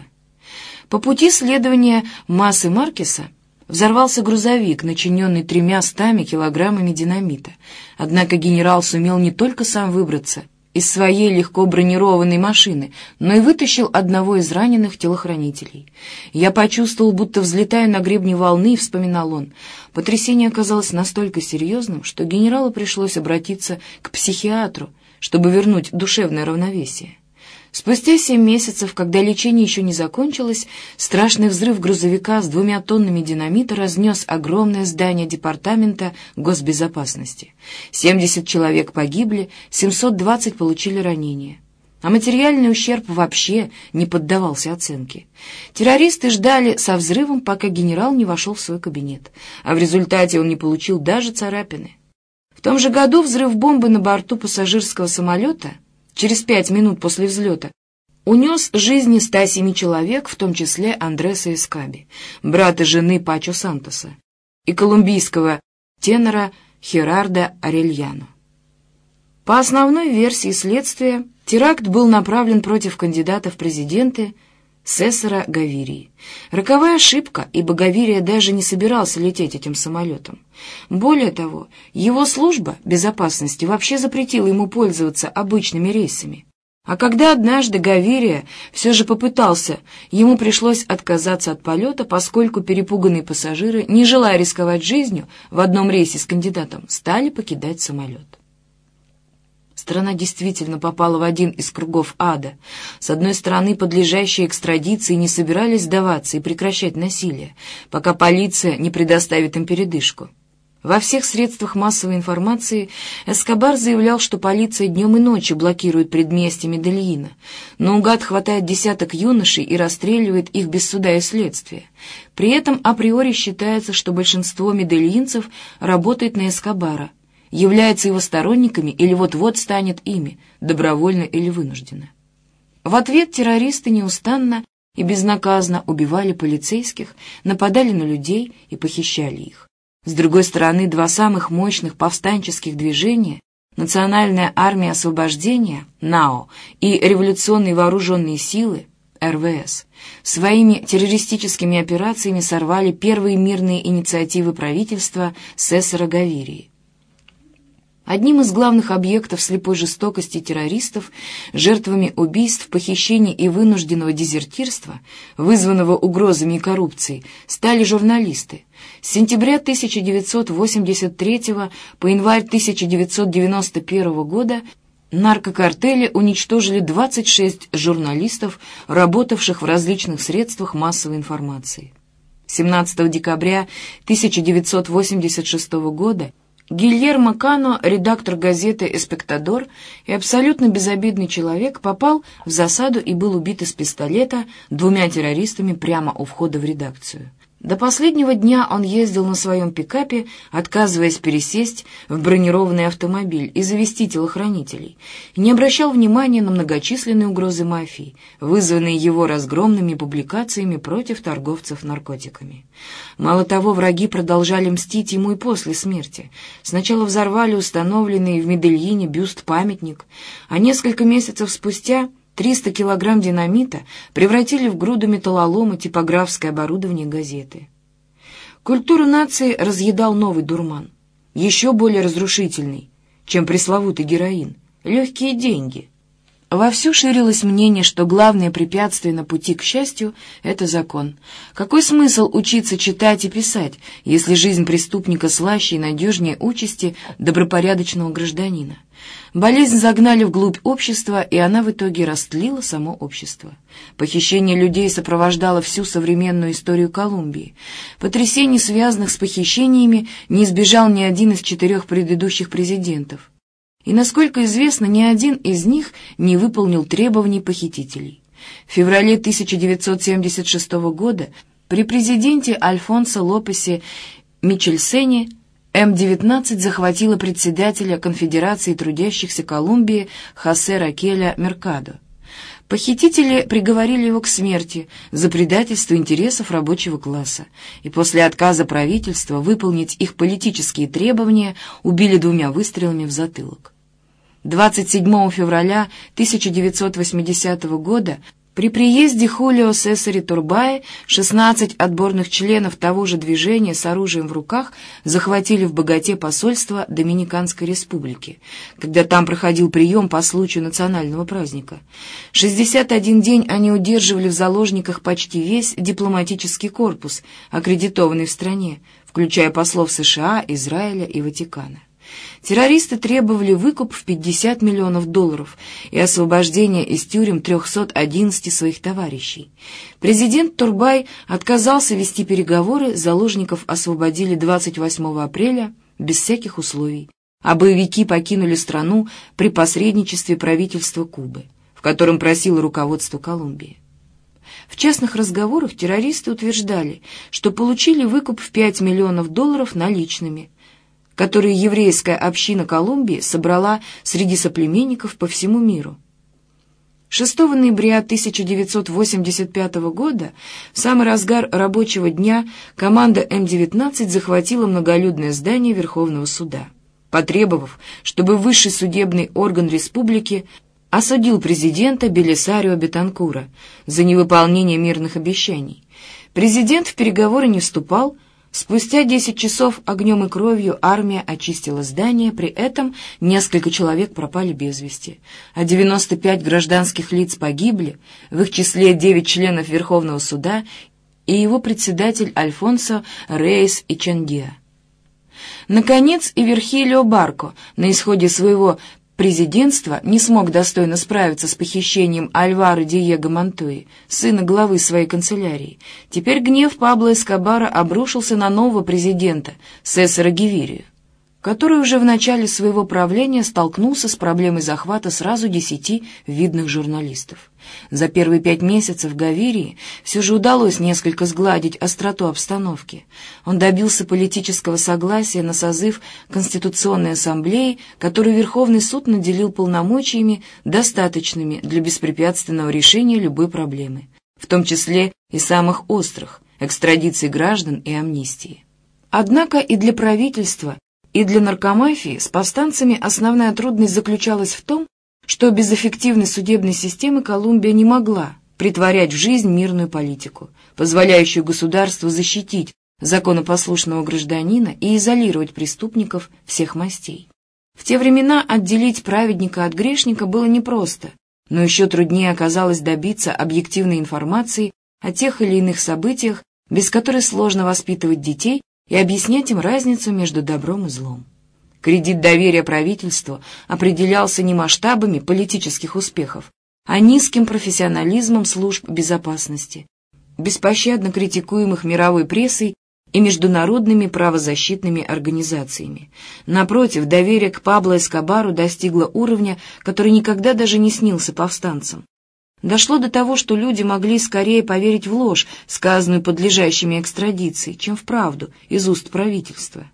По пути следования массы Маркеса взорвался грузовик, начиненный тремя стами килограммами динамита. Однако генерал сумел не только сам выбраться, из своей легко бронированной машины, но и вытащил одного из раненых телохранителей. Я почувствовал, будто взлетаю на гребне волны, вспоминал он. Потрясение оказалось настолько серьезным, что генералу пришлось обратиться к психиатру, чтобы вернуть душевное равновесие. Спустя семь месяцев, когда лечение еще не закончилось, страшный взрыв грузовика с двумя тоннами динамита разнес огромное здание Департамента госбезопасности. 70 человек погибли, 720 получили ранения. А материальный ущерб вообще не поддавался оценке. Террористы ждали со взрывом, пока генерал не вошел в свой кабинет, а в результате он не получил даже царапины. В том же году взрыв бомбы на борту пассажирского самолета — через пять минут после взлета, унес жизни 107 человек, в том числе Андреса Эскаби, брата жены Пачо Сантоса, и колумбийского тенора Херарда Арельяно. По основной версии следствия, теракт был направлен против кандидата в президенты Сесара Гавирии. Роковая ошибка, ибо Гавирия даже не собирался лететь этим самолетом. Более того, его служба безопасности вообще запретила ему пользоваться обычными рейсами. А когда однажды Гавирия все же попытался, ему пришлось отказаться от полета, поскольку перепуганные пассажиры, не желая рисковать жизнью в одном рейсе с кандидатом, стали покидать самолет. Страна действительно попала в один из кругов ада. С одной стороны, подлежащие экстрадиции не собирались сдаваться и прекращать насилие, пока полиция не предоставит им передышку. Во всех средствах массовой информации Эскобар заявлял, что полиция днем и ночью блокирует предместье Медельина, но угад хватает десяток юношей и расстреливает их без суда и следствия. При этом априори считается, что большинство медельинцев работает на Эскобара – является его сторонниками или вот-вот станет ими, добровольно или вынужденно. В ответ террористы неустанно и безнаказанно убивали полицейских, нападали на людей и похищали их. С другой стороны, два самых мощных повстанческих движения Национальная армия освобождения, НАО, и Революционные вооруженные силы, РВС, своими террористическими операциями сорвали первые мирные инициативы правительства Сесара Гавирии. Одним из главных объектов слепой жестокости террористов, жертвами убийств, похищений и вынужденного дезертирства, вызванного угрозами и коррупцией, стали журналисты. С сентября 1983 по январь 1991 года наркокартели уничтожили 26 журналистов, работавших в различных средствах массовой информации. 17 декабря 1986 года Гильермо Кано, редактор газеты «Эспектадор» и абсолютно безобидный человек, попал в засаду и был убит из пистолета двумя террористами прямо у входа в редакцию. До последнего дня он ездил на своем пикапе, отказываясь пересесть в бронированный автомобиль и завести телохранителей, и не обращал внимания на многочисленные угрозы мафии, вызванные его разгромными публикациями против торговцев наркотиками. Мало того, враги продолжали мстить ему и после смерти. Сначала взорвали установленный в Медельине бюст-памятник, а несколько месяцев спустя 300 килограмм динамита превратили в груду металлолома типографское оборудование газеты. Культуру нации разъедал новый дурман, еще более разрушительный, чем пресловутый героин — легкие деньги. Вовсю ширилось мнение, что главное препятствие на пути к счастью — это закон. Какой смысл учиться читать и писать, если жизнь преступника слаще и надежнее участи добропорядочного гражданина? Болезнь загнали вглубь общества, и она в итоге растлила само общество. Похищение людей сопровождало всю современную историю Колумбии. Потрясений, связанных с похищениями, не избежал ни один из четырех предыдущих президентов. И, насколько известно, ни один из них не выполнил требований похитителей. В феврале 1976 года при президенте Альфонсо Лопесе Мичельсене М-19 захватила председателя Конфедерации трудящихся Колумбии Хосе Ракеля Меркадо. Похитители приговорили его к смерти за предательство интересов рабочего класса и после отказа правительства выполнить их политические требования убили двумя выстрелами в затылок. 27 февраля 1980 года при приезде Хулио Сесари Турбаи 16 отборных членов того же движения с оружием в руках захватили в богате посольство Доминиканской республики, когда там проходил прием по случаю национального праздника. 61 день они удерживали в заложниках почти весь дипломатический корпус, аккредитованный в стране, включая послов США, Израиля и Ватикана. Террористы требовали выкуп в 50 миллионов долларов и освобождение из тюрем 311 своих товарищей. Президент Турбай отказался вести переговоры, заложников освободили 28 апреля без всяких условий, а боевики покинули страну при посредничестве правительства Кубы, в котором просило руководство Колумбии. В частных разговорах террористы утверждали, что получили выкуп в 5 миллионов долларов наличными, которые еврейская община Колумбии собрала среди соплеменников по всему миру. 6 ноября 1985 года, в самый разгар рабочего дня, команда М-19 захватила многолюдное здание Верховного суда, потребовав, чтобы высший судебный орган республики осудил президента Белисарио Бетанкура за невыполнение мирных обещаний. Президент в переговоры не вступал, Спустя десять часов огнем и кровью армия очистила здание, при этом несколько человек пропали без вести, а 95 гражданских лиц погибли, в их числе 9 членов Верховного суда и его председатель Альфонсо Рейс и Чандиа. Наконец, и Верхилио Барко на исходе своего Президентство не смог достойно справиться с похищением Альвара Диего Монтуи, сына главы своей канцелярии. Теперь гнев Пабло Эскобара обрушился на нового президента, Сесара Гевирию который уже в начале своего правления столкнулся с проблемой захвата сразу десяти видных журналистов. За первые пять месяцев Гавирии все же удалось несколько сгладить остроту обстановки. Он добился политического согласия на созыв Конституционной Ассамблеи, которую Верховный суд наделил полномочиями, достаточными для беспрепятственного решения любой проблемы, в том числе и самых острых – экстрадиции граждан и амнистии. Однако и для правительства и для наркомафии с повстанцами основная трудность заключалась в том, что без эффективной судебной системы Колумбия не могла притворять в жизнь мирную политику, позволяющую государству защитить законопослушного гражданина и изолировать преступников всех мастей. В те времена отделить праведника от грешника было непросто, но еще труднее оказалось добиться объективной информации о тех или иных событиях, без которой сложно воспитывать детей и объяснять им разницу между добром и злом. Кредит доверия правительству определялся не масштабами политических успехов, а низким профессионализмом служб безопасности, беспощадно критикуемых мировой прессой и международными правозащитными организациями. Напротив, доверие к Пабло Эскобару достигло уровня, который никогда даже не снился повстанцам. Дошло до того, что люди могли скорее поверить в ложь, сказанную подлежащими экстрадиции, чем в правду из уст правительства.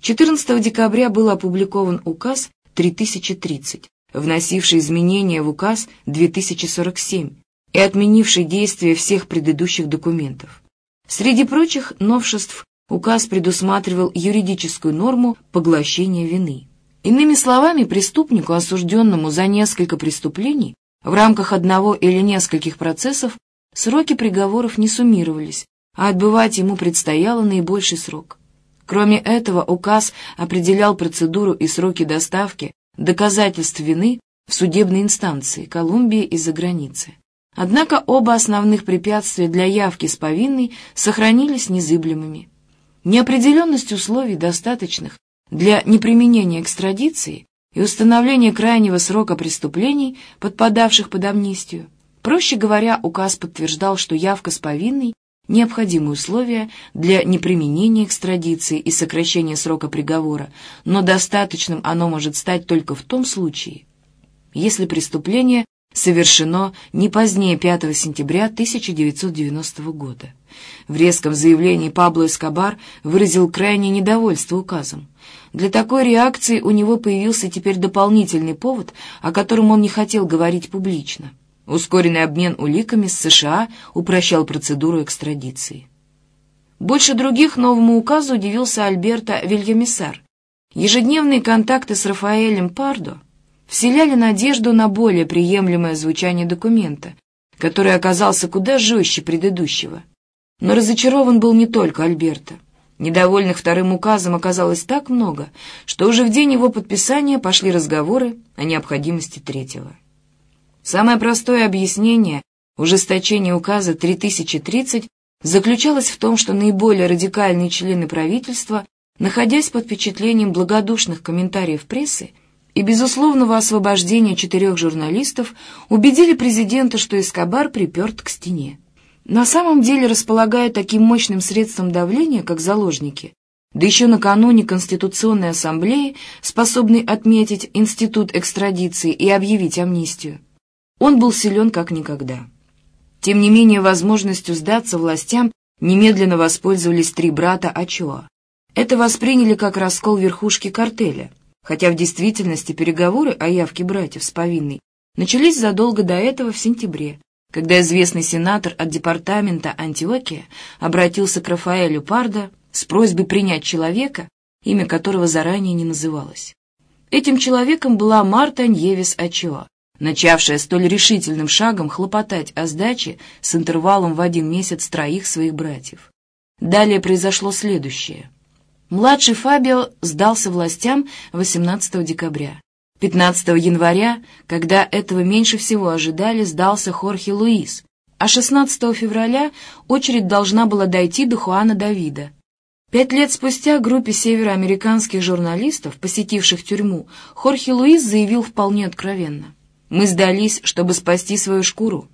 14 декабря был опубликован указ 3030, вносивший изменения в указ 2047 и отменивший действие всех предыдущих документов. Среди прочих новшеств указ предусматривал юридическую норму поглощения вины. Иными словами, преступнику, осужденному за несколько преступлений, в рамках одного или нескольких процессов сроки приговоров не суммировались, а отбывать ему предстояло наибольший срок. Кроме этого, указ определял процедуру и сроки доставки доказательств вины в судебной инстанции Колумбии и за границы. Однако оба основных препятствия для явки с повинной сохранились незыблемыми. Неопределенность условий, достаточных для неприменения экстрадиции и установления крайнего срока преступлений, подпадавших под амнистию. Проще говоря, указ подтверждал, что явка с повинной – необходимые условия для неприменения экстрадиции и сокращения срока приговора, но достаточным оно может стать только в том случае, если преступление совершено не позднее 5 сентября 1990 года. В резком заявлении Пабло Эскобар выразил крайнее недовольство указом. Для такой реакции у него появился теперь дополнительный повод, о котором он не хотел говорить публично. Ускоренный обмен уликами с США упрощал процедуру экстрадиции. Больше других новому указу удивился Альберто Вильямисар. Ежедневные контакты с Рафаэлем Пардо вселяли надежду на более приемлемое звучание документа, который оказался куда жестче предыдущего. Но разочарован был не только Альберто. Недовольных вторым указом оказалось так много, что уже в день его подписания пошли разговоры о необходимости третьего. Самое простое объяснение ужесточения указа 3030 заключалось в том, что наиболее радикальные члены правительства, находясь под впечатлением благодушных комментариев прессы и безусловного освобождения четырех журналистов, убедили президента, что Эскобар приперт к стене на самом деле располагая таким мощным средством давления, как заложники, да еще накануне Конституционной Ассамблеи, способной отметить институт экстрадиции и объявить амнистию, он был силен как никогда. Тем не менее, возможностью сдаться властям немедленно воспользовались три брата Ачоа. Это восприняли как раскол верхушки картеля, хотя в действительности переговоры о явке братьев с повинной начались задолго до этого в сентябре, когда известный сенатор от департамента Антиокия обратился к Рафаэлю Пардо с просьбой принять человека, имя которого заранее не называлось. Этим человеком была Марта Ньевис Ачоа, начавшая столь решительным шагом хлопотать о сдаче с интервалом в один месяц троих своих братьев. Далее произошло следующее. Младший Фабио сдался властям 18 декабря. 15 января, когда этого меньше всего ожидали, сдался Хорхе Луис, а 16 февраля очередь должна была дойти до Хуана Давида. Пять лет спустя группе североамериканских журналистов, посетивших тюрьму, Хорхе Луис заявил вполне откровенно. «Мы сдались, чтобы спасти свою шкуру».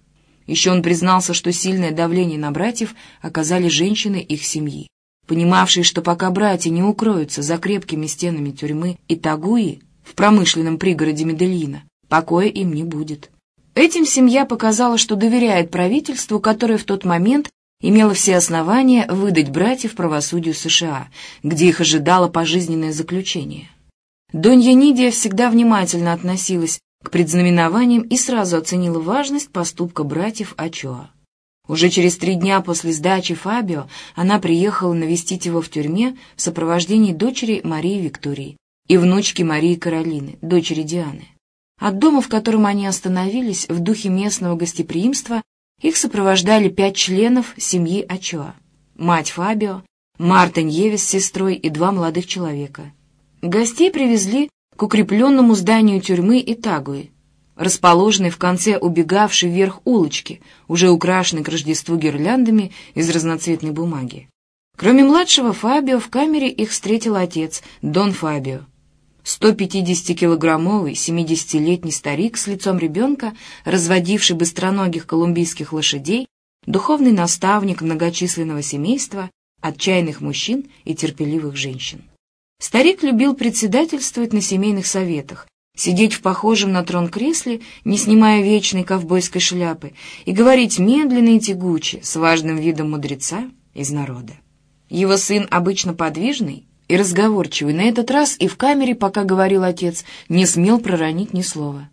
Еще он признался, что сильное давление на братьев оказали женщины их семьи, понимавшие, что пока братья не укроются за крепкими стенами тюрьмы и Тагуи, в промышленном пригороде Медельина, покоя им не будет. Этим семья показала, что доверяет правительству, которое в тот момент имело все основания выдать братьев правосудию США, где их ожидало пожизненное заключение. Донья Нидия всегда внимательно относилась к предзнаменованиям и сразу оценила важность поступка братьев Ачоа. Уже через три дня после сдачи Фабио она приехала навестить его в тюрьме в сопровождении дочери Марии Виктории, и внучки Марии Каролины, дочери Дианы. От дома, в котором они остановились, в духе местного гостеприимства, их сопровождали пять членов семьи Ачоа. Мать Фабио, Марта Ньевис с сестрой и два молодых человека. Гостей привезли к укрепленному зданию тюрьмы Итагуи, расположенной в конце убегавшей вверх улочки, уже украшенной к Рождеству гирляндами из разноцветной бумаги. Кроме младшего Фабио, в камере их встретил отец, Дон Фабио, 150-килограммовый 70-летний старик с лицом ребенка, разводивший быстроногих колумбийских лошадей, духовный наставник многочисленного семейства, отчаянных мужчин и терпеливых женщин. Старик любил председательствовать на семейных советах, сидеть в похожем на трон кресле, не снимая вечной ковбойской шляпы, и говорить медленно и тягуче, с важным видом мудреца из народа. Его сын обычно подвижный и разговорчивый, на этот раз и в камере, пока говорил отец, не смел проронить ни слова.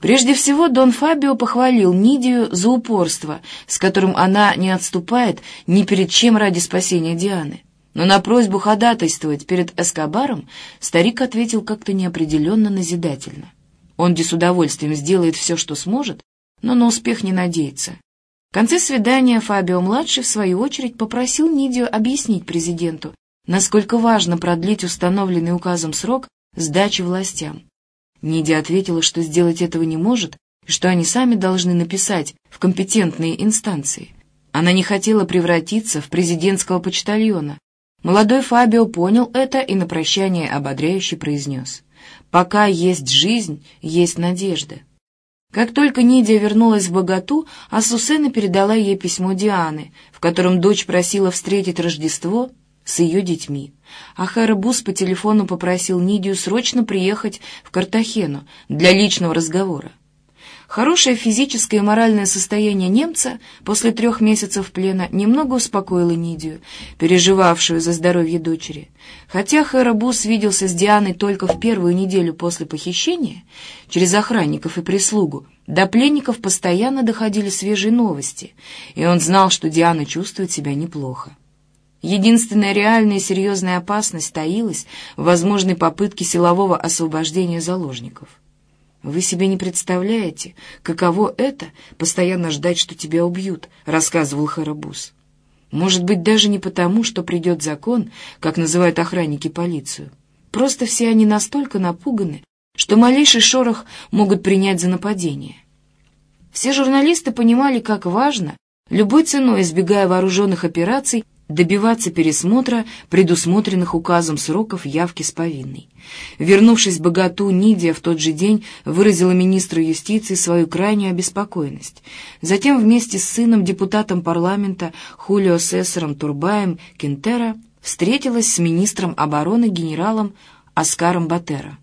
Прежде всего, Дон Фабио похвалил Нидию за упорство, с которым она не отступает ни перед чем ради спасения Дианы. Но на просьбу ходатайствовать перед Эскобаром старик ответил как-то неопределенно назидательно. Он с удовольствием сделает все, что сможет, но на успех не надеется. В конце свидания Фабио-младший, в свою очередь, попросил Нидию объяснить президенту, насколько важно продлить установленный указом срок сдачи властям. Нидия ответила, что сделать этого не может, и что они сами должны написать в компетентные инстанции. Она не хотела превратиться в президентского почтальона, Молодой Фабио понял это и на прощание ободряюще произнес. «Пока есть жизнь, есть надежда». Как только Нидия вернулась в Богату, Ассусена передала ей письмо Дианы, в котором дочь просила встретить Рождество с ее детьми. А Харабус по телефону попросил Нидию срочно приехать в Картахену для личного разговора. Хорошее физическое и моральное состояние немца после трех месяцев плена немного успокоило Нидию, переживавшую за здоровье дочери. Хотя Хэрабус виделся с Дианой только в первую неделю после похищения, через охранников и прислугу, до пленников постоянно доходили свежие новости, и он знал, что Диана чувствует себя неплохо. Единственная реальная и серьезная опасность таилась в возможной попытке силового освобождения заложников. «Вы себе не представляете, каково это — постоянно ждать, что тебя убьют», — рассказывал Харабус. «Может быть, даже не потому, что придет закон, как называют охранники полицию. Просто все они настолько напуганы, что малейший шорох могут принять за нападение». Все журналисты понимали, как важно, любой ценой избегая вооруженных операций, добиваться пересмотра предусмотренных указом сроков явки с повинной. Вернувшись в Богату, Нидия в тот же день выразила министру юстиции свою крайнюю обеспокоенность. Затем вместе с сыном, депутатом парламента Хулио Сессором Турбаем Кентера встретилась с министром обороны генералом Оскаром Батера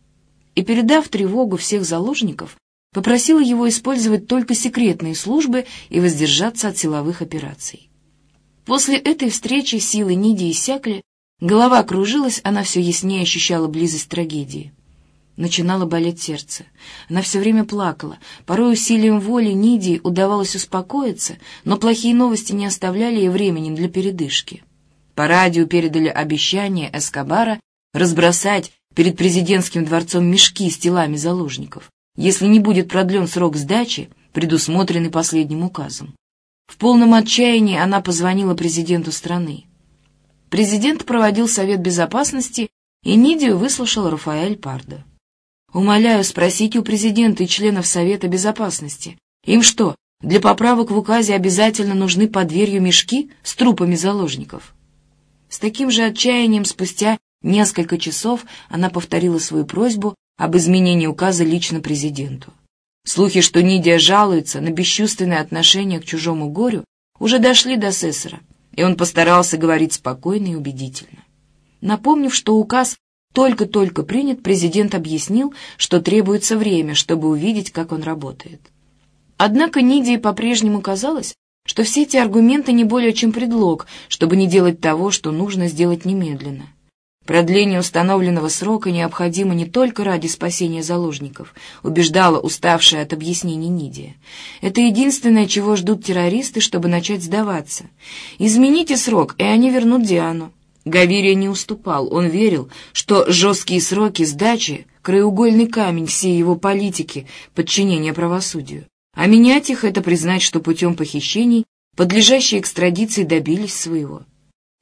и, передав тревогу всех заложников, попросила его использовать только секретные службы и воздержаться от силовых операций. После этой встречи силы Ниди иссякли, голова кружилась, она все яснее ощущала близость трагедии. Начинало болеть сердце. Она все время плакала. Порой усилием воли Нидии удавалось успокоиться, но плохие новости не оставляли ей времени для передышки. По радио передали обещание Эскобара разбросать перед президентским дворцом мешки с телами заложников, если не будет продлен срок сдачи, предусмотренный последним указом. В полном отчаянии она позвонила президенту страны. Президент проводил Совет Безопасности, и Нидию выслушал Рафаэль Пардо. «Умоляю, спросите у президента и членов Совета Безопасности. Им что, для поправок в указе обязательно нужны под дверью мешки с трупами заложников?» С таким же отчаянием спустя несколько часов она повторила свою просьбу об изменении указа лично президенту. Слухи, что Нидия жалуется на бесчувственное отношение к чужому горю, уже дошли до Сессора, и он постарался говорить спокойно и убедительно. Напомнив, что указ только-только принят, президент объяснил, что требуется время, чтобы увидеть, как он работает. Однако Нидии по-прежнему казалось, что все эти аргументы не более чем предлог, чтобы не делать того, что нужно сделать немедленно. Продление установленного срока необходимо не только ради спасения заложников, убеждала уставшая от объяснений Нидия. Это единственное, чего ждут террористы, чтобы начать сдаваться. Измените срок, и они вернут Диану. Гавирия не уступал, он верил, что жесткие сроки сдачи — краеугольный камень всей его политики подчинения правосудию. А менять их — это признать, что путем похищений подлежащие экстрадиции добились своего.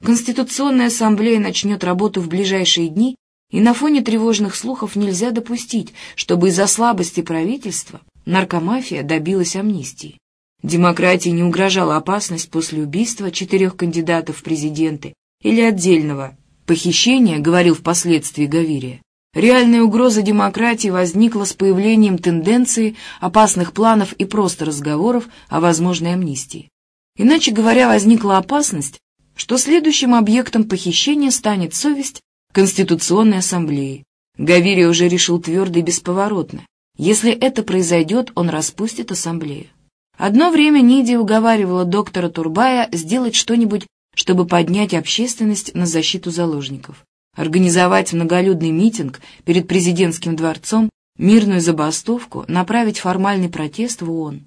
Конституционная ассамблея начнет работу в ближайшие дни, и на фоне тревожных слухов нельзя допустить, чтобы из-за слабости правительства наркомафия добилась амнистии. Демократии не угрожала опасность после убийства четырех кандидатов в президенты или отдельного похищения, говорил впоследствии Гавирия. Реальная угроза демократии возникла с появлением тенденции, опасных планов и просто разговоров о возможной амнистии. Иначе говоря, возникла опасность, что следующим объектом похищения станет совесть Конституционной Ассамблеи, Гавири уже решил твердо и бесповоротно. Если это произойдет, он распустит ассамблею. Одно время Нидия уговаривала доктора Турбая сделать что-нибудь, чтобы поднять общественность на защиту заложников, организовать многолюдный митинг перед президентским дворцом, мирную забастовку, направить формальный протест в ООН.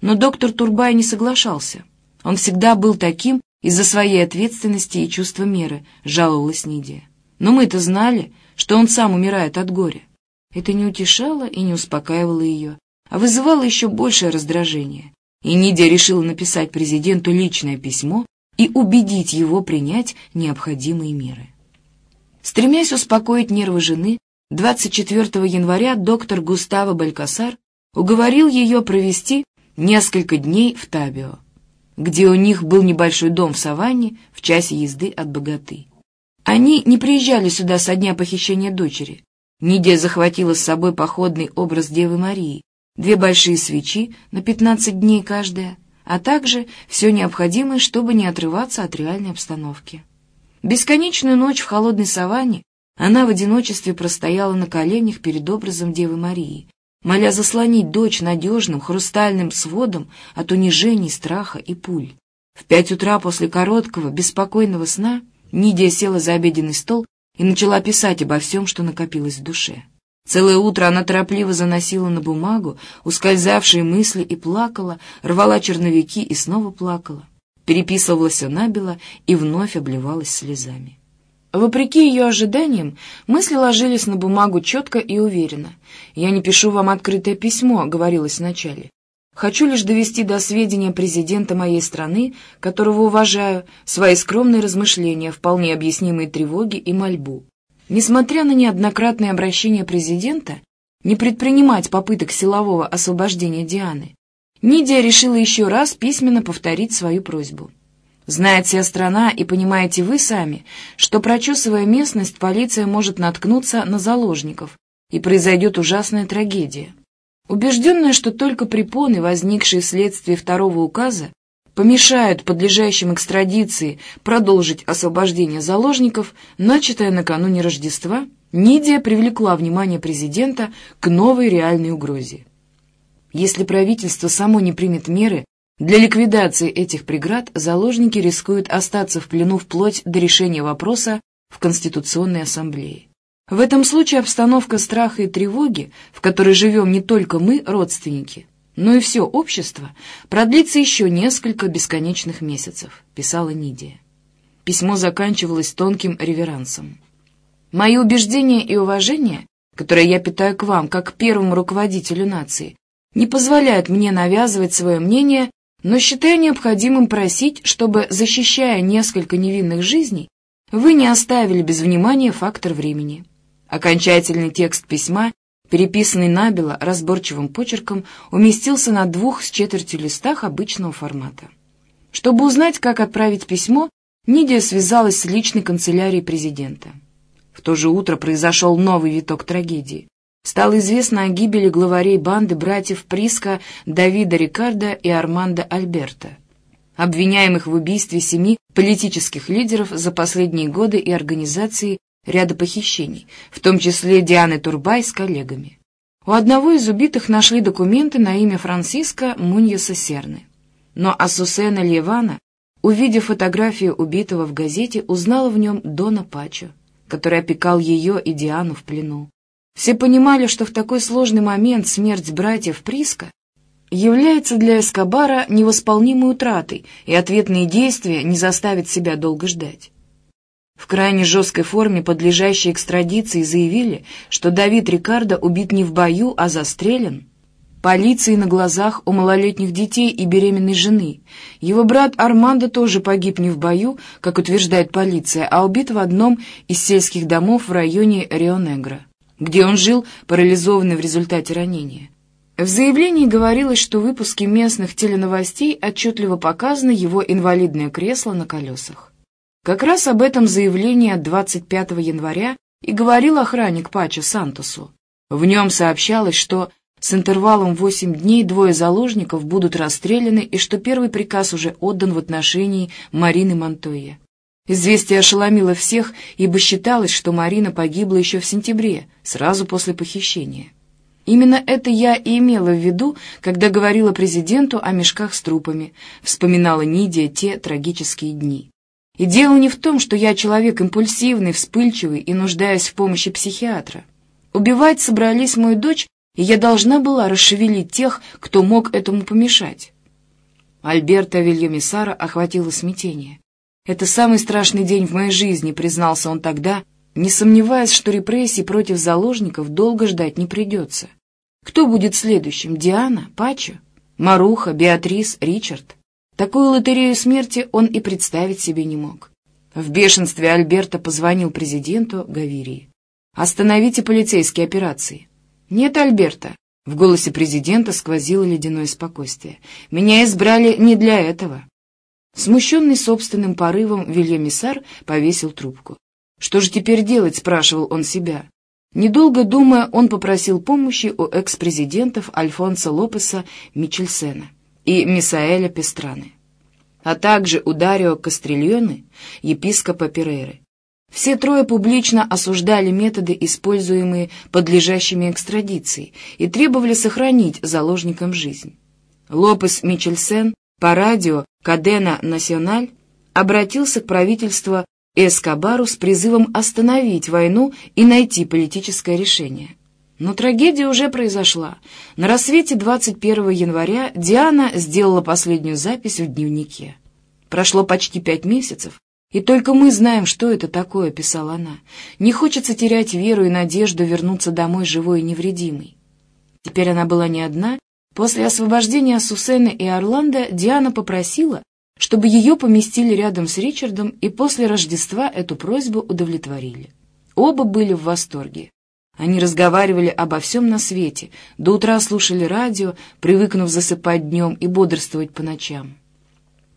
Но доктор Турбай не соглашался. Он всегда был таким из-за своей ответственности и чувства меры, жаловалась Нидия. Но мы-то знали, что он сам умирает от горя. Это не утешало и не успокаивало ее, а вызывало еще большее раздражение. И Нидия решила написать президенту личное письмо и убедить его принять необходимые меры. Стремясь успокоить нервы жены, 24 января доктор Густаво Балькасар уговорил ее провести несколько дней в Табио, где у них был небольшой дом в саванне в часе езды от Богаты. Они не приезжали сюда со дня похищения дочери, Нидия захватила с собой походный образ Девы Марии, две большие свечи на 15 дней каждая, а также все необходимое, чтобы не отрываться от реальной обстановки. Бесконечную ночь в холодной саванне она в одиночестве простояла на коленях перед образом Девы Марии, моля заслонить дочь надежным хрустальным сводом от унижений, страха и пуль. В пять утра после короткого, беспокойного сна Нидия села за обеденный стол и начала писать обо всем, что накопилось в душе. Целое утро она торопливо заносила на бумагу ускользавшие мысли и плакала, рвала черновики и снова плакала, переписывала все набело и вновь обливалась слезами. Вопреки ее ожиданиям, мысли ложились на бумагу четко и уверенно. «Я не пишу вам открытое письмо», — говорилось вначале. Хочу лишь довести до сведения президента моей страны, которого уважаю, свои скромные размышления, вполне объяснимые тревоги и мольбу. Несмотря на неоднократные обращения президента, не предпринимать попыток силового освобождения Дианы, Нидия решила еще раз письменно повторить свою просьбу. Знает вся страна, и понимаете вы сами, что, прочесывая местность, полиция может наткнуться на заложников, и произойдет ужасная трагедия. Убежденная, что только препоны, возникшие вследствие второго указа, помешают подлежащим экстрадиции продолжить освобождение заложников, начатое накануне Рождества, Нидия привлекла внимание президента к новой реальной угрозе. Если правительство само не примет меры для ликвидации этих преград, заложники рискуют остаться в плену вплоть до решения вопроса в Конституционной Ассамблее. В этом случае обстановка страха и тревоги, в которой живем не только мы, родственники, но и все общество, продлится еще несколько бесконечных месяцев, писала Нидия. Письмо заканчивалось тонким реверансом. «Мои убеждения и уважение, которые я питаю к вам, как первому руководителю нации, не позволяют мне навязывать свое мнение, но считаю необходимым просить, чтобы, защищая несколько невинных жизней, вы не оставили без внимания фактор времени». Окончательный текст письма, переписанный набело разборчивым почерком, уместился на двух с четвертью листах обычного формата. Чтобы узнать, как отправить письмо, Нидия связалась с личной канцелярией президента. В то же утро произошел новый виток трагедии. Стало известно о гибели главарей банды братьев Приска, Давида Рикардо и Армандо Альберта, обвиняемых в убийстве семи политических лидеров за последние годы и организации ряда похищений, в том числе Дианы Турбай с коллегами. У одного из убитых нашли документы на имя Франциско Муньеса Серны. Но Асусена Левана, увидев фотографию убитого в газете, узнала в нем Дона Пачо, который опекал ее и Диану в плену. Все понимали, что в такой сложный момент смерть братьев Приска является для Эскобара невосполнимой утратой, и ответные действия не заставят себя долго ждать. В крайне жесткой форме подлежащей экстрадиции заявили, что Давид Рикардо убит не в бою, а застрелен. Полиции на глазах у малолетних детей и беременной жены. Его брат Армандо тоже погиб не в бою, как утверждает полиция, а убит в одном из сельских домов в районе Рио-Негро, где он жил, парализованный в результате ранения. В заявлении говорилось, что в выпуске местных теленовостей отчетливо показано его инвалидное кресло на колесах. Как раз об этом заявлении от 25 января и говорил охранник Пача Сантосу. В нем сообщалось, что с интервалом 8 дней двое заложников будут расстреляны и что первый приказ уже отдан в отношении Марины Монтойя. Известие ошеломило всех, ибо считалось, что Марина погибла еще в сентябре, сразу после похищения. Именно это я и имела в виду, когда говорила президенту о мешках с трупами, вспоминала Нидия те трагические дни. И дело не в том, что я человек импульсивный, вспыльчивый и нуждаюсь в помощи психиатра. Убивать собрались мою дочь, и я должна была расшевелить тех, кто мог этому помешать. Альберта Вильямисара охватило смятение. «Это самый страшный день в моей жизни», — признался он тогда, не сомневаясь, что репрессий против заложников долго ждать не придется. Кто будет следующим, Диана, Пачо, Маруха, Беатрис, Ричард? Такую лотерею смерти он и представить себе не мог. В бешенстве Альберто позвонил президенту Гавирии. «Остановите полицейские операции». «Нет, Альберто», — в голосе президента сквозило ледяное спокойствие. «Меня избрали не для этого». Смущенный собственным порывом, Вильямисар повесил трубку. «Что же теперь делать?» — спрашивал он себя. Недолго думая, он попросил помощи у экс-президентов Альфонса Лопеса Мичельсена и Мисаэля Пестраны, а также у Дарио Кастрильоны, епископа Перейры. Все трое публично осуждали методы, используемые подлежащими экстрадиции, и требовали сохранить заложникам жизнь. Лопес Мичельсен по радио «Кадена Националь» обратился к правительству Эскобару с призывом остановить войну и найти политическое решение. Но трагедия уже произошла. На рассвете 21 января Диана сделала последнюю запись в дневнике. Прошло почти пять месяцев, и только мы знаем, что это такое, писала она. Не хочется терять веру и надежду вернуться домой живой и невредимой. Теперь она была не одна. После освобождения Сусены и Орландо Диана попросила, чтобы ее поместили рядом с Ричардом, и после Рождества эту просьбу удовлетворили. Оба были в восторге. Они разговаривали обо всем на свете, до утра слушали радио, привыкнув засыпать днем и бодрствовать по ночам.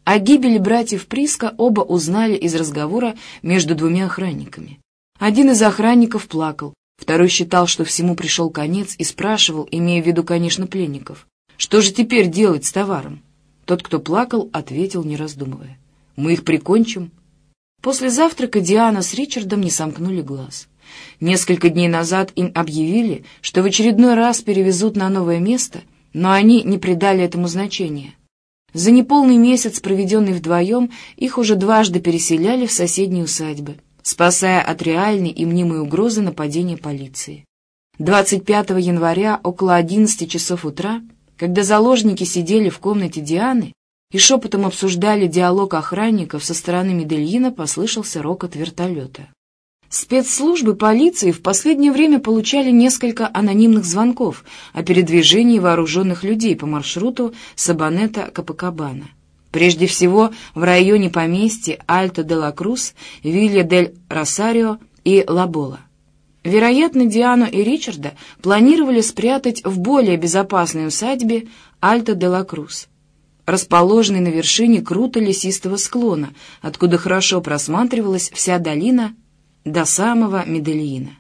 О гибели братьев Приска оба узнали из разговора между двумя охранниками. Один из охранников плакал, второй считал, что всему пришел конец, и спрашивал, имея в виду, конечно, пленников, что же теперь делать с товаром? Тот, кто плакал, ответил, не раздумывая. «Мы их прикончим». После завтрака Диана с Ричардом не сомкнули глаз. Несколько дней назад им объявили, что в очередной раз перевезут на новое место, но они не придали этому значения. За неполный месяц, проведенный вдвоем, их уже дважды переселяли в соседние усадьбы, спасая от реальной и мнимой угрозы нападения полиции. 25 января около 11 часов утра, когда заложники сидели в комнате Дианы и шепотом обсуждали диалог охранников со стороны Медельина, послышался рокот вертолета. Спецслужбы полиции в последнее время получали несколько анонимных звонков о передвижении вооруженных людей по маршруту Сабанета-Капакабана. Прежде всего в районе поместья Альто-де-ла-Крус, Вилья-дель-Росарио и Лабола. Вероятно, Диану и Ричарда планировали спрятать в более безопасной усадьбе Альто-де-ла-Крус, расположенной на вершине круто-лесистого склона, откуда хорошо просматривалась вся долина до самого Медельина.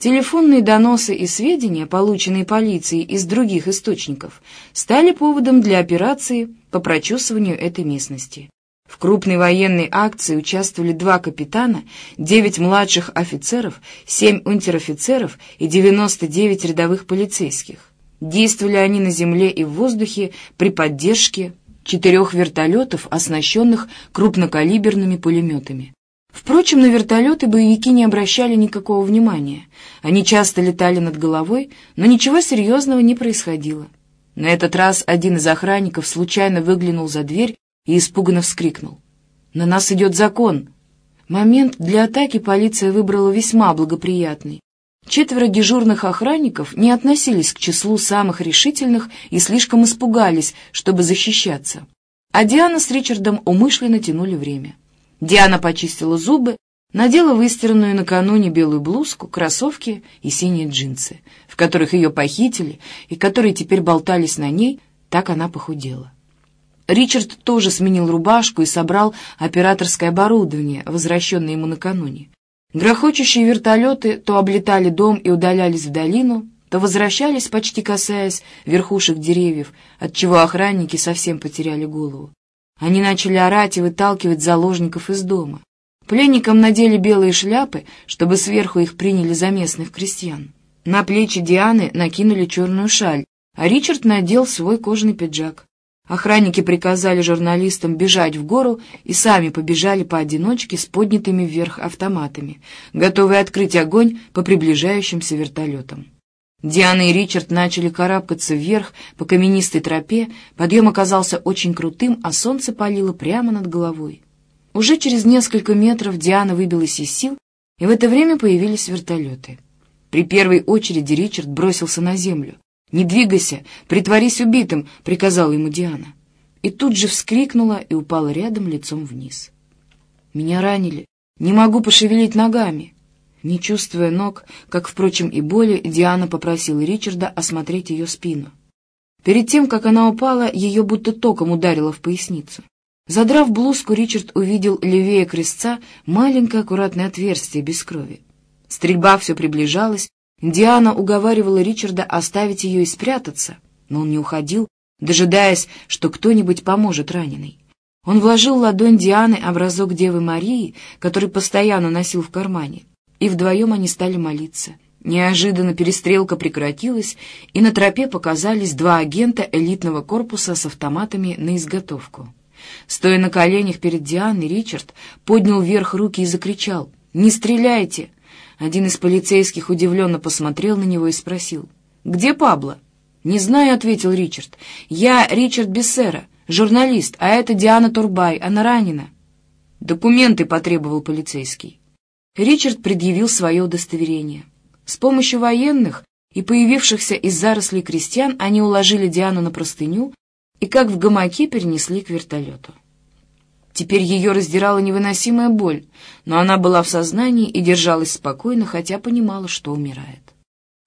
Телефонные доносы и сведения, полученные полицией из других источников, стали поводом для операции по прочесыванию этой местности. В крупной военной акции участвовали два капитана, девять младших офицеров, семь унтер-офицеров и 99 рядовых полицейских. Действовали они на земле и в воздухе при поддержке четырех вертолетов, оснащенных крупнокалиберными пулеметами. Впрочем, на вертолеты боевики не обращали никакого внимания. Они часто летали над головой, но ничего серьезного не происходило. На этот раз один из охранников случайно выглянул за дверь и испуганно вскрикнул. «На нас идет закон!» Момент для атаки полиция выбрала весьма благоприятный. Четверо дежурных охранников не относились к числу самых решительных и слишком испугались, чтобы защищаться. А Диана с Ричардом умышленно тянули время. Диана почистила зубы, надела выстиранную накануне белую блузку, кроссовки и синие джинсы, в которых ее похитили и которые теперь болтались на ней, так она похудела. Ричард тоже сменил рубашку и собрал операторское оборудование, возвращенное ему накануне. Грохочущие вертолеты то облетали дом и удалялись в долину, то возвращались, почти касаясь верхушек деревьев, отчего охранники совсем потеряли голову. Они начали орать и выталкивать заложников из дома. Пленникам надели белые шляпы, чтобы сверху их приняли за местных крестьян. На плечи Дианы накинули черную шаль, а Ричард надел свой кожаный пиджак. Охранники приказали журналистам бежать в гору и сами побежали поодиночке с поднятыми вверх автоматами, готовые открыть огонь по приближающимся вертолетам. Диана и Ричард начали карабкаться вверх по каменистой тропе, подъем оказался очень крутым, а солнце палило прямо над головой. Уже через несколько метров Диана выбилась из сил, и в это время появились вертолеты. При первой очереди Ричард бросился на землю. «Не двигайся, притворись убитым», — приказала ему Диана. И тут же вскрикнула и упала рядом лицом вниз. «Меня ранили. Не могу пошевелить ногами». Не чувствуя ног, как, впрочем, и боли, Диана попросила Ричарда осмотреть ее спину. Перед тем, как она упала, ее будто током ударило в поясницу. Задрав блузку, Ричард увидел левее крестца маленькое аккуратное отверстие без крови. Стрельба все приближалась, Диана уговаривала Ричарда оставить ее и спрятаться, но он не уходил, дожидаясь, что кто-нибудь поможет раненой. Он вложил ладонь Дианы образок Девы Марии, который постоянно носил в кармане, и вдвоем они стали молиться. Неожиданно перестрелка прекратилась, и на тропе показались два агента элитного корпуса с автоматами на изготовку. Стоя на коленях перед Дианой, Ричард поднял вверх руки и закричал «Не стреляйте!» Один из полицейских удивленно посмотрел на него и спросил. «Где Пабло?» «Не знаю», — ответил Ричард. «Я Ричард Бессера, журналист, а это Диана Турбай, она ранена». «Документы», — потребовал полицейский. Ричард предъявил свое удостоверение. С помощью военных и появившихся из зарослей крестьян они уложили Диану на простыню и, как в гамаке, перенесли к вертолету. Теперь ее раздирала невыносимая боль, но она была в сознании и держалась спокойно, хотя понимала, что умирает.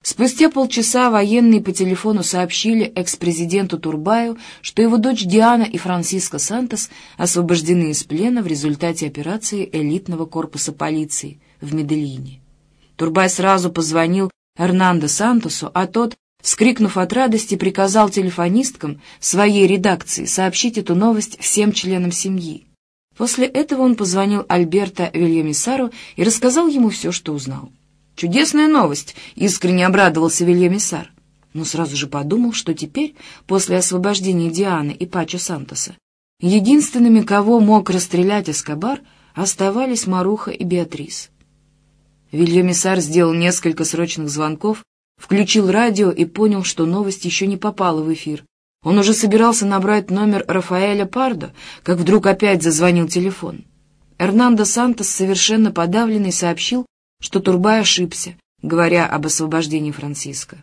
Спустя полчаса военные по телефону сообщили экс-президенту Турбаю, что его дочь Диана и Франсиско Сантос освобождены из плена в результате операции элитного корпуса полиции в Медельине. Турбай сразу позвонил Эрнандо Сантосу, а тот, вскрикнув от радости, приказал телефонисткам своей редакции сообщить эту новость всем членам семьи. После этого он позвонил Альберто Вильямисару и рассказал ему все, что узнал. «Чудесная новость!» — искренне обрадовался Вильямисар, но сразу же подумал, что теперь, после освобождения Дианы и Пачо Сантоса, единственными, кого мог расстрелять Эскобар, оставались Маруха и Беатрис. Вильямисар сделал несколько срочных звонков, включил радио и понял, что новость еще не попала в эфир, он уже собирался набрать номер Рафаэля Пардо, как вдруг опять зазвонил телефон. Эрнандо Сантос, совершенно подавленный, сообщил, что Турбай ошибся, говоря об освобождении Франциска.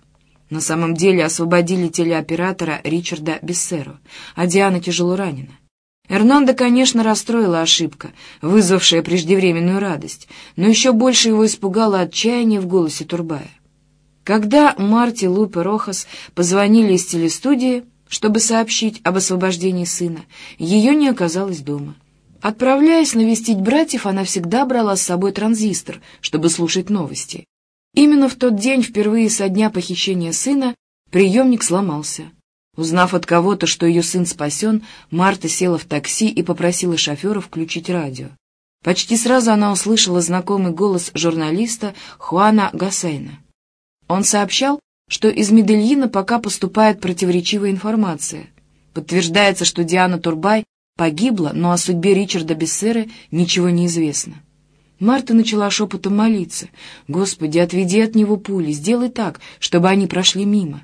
На самом деле освободили телеоператора Ричарда Бессеро, а Диана тяжело ранена. Эрнандо, конечно, расстроила ошибка, вызвавшая преждевременную радость, но еще больше его испугало отчаяние в голосе Турбая. Когда Марти Лупе Рохас позвонили из телестудии, чтобы сообщить об освобождении сына, ее не оказалось дома. Отправляясь навестить братьев, она всегда брала с собой транзистор, чтобы слушать новости. Именно в тот день, впервые со дня похищения сына, приемник сломался. Узнав от кого-то, что ее сын спасен, Марта села в такси и попросила шофера включить радио. Почти сразу она услышала знакомый голос журналиста Хуана Гасейна. Он сообщал, что из Медельина пока поступает противоречивая информация. Подтверждается, что Диана Турбай погибла, но о судьбе Ричарда Бессера ничего не известно. Марта начала шепотом молиться. «Господи, отведи от него пули, сделай так, чтобы они прошли мимо».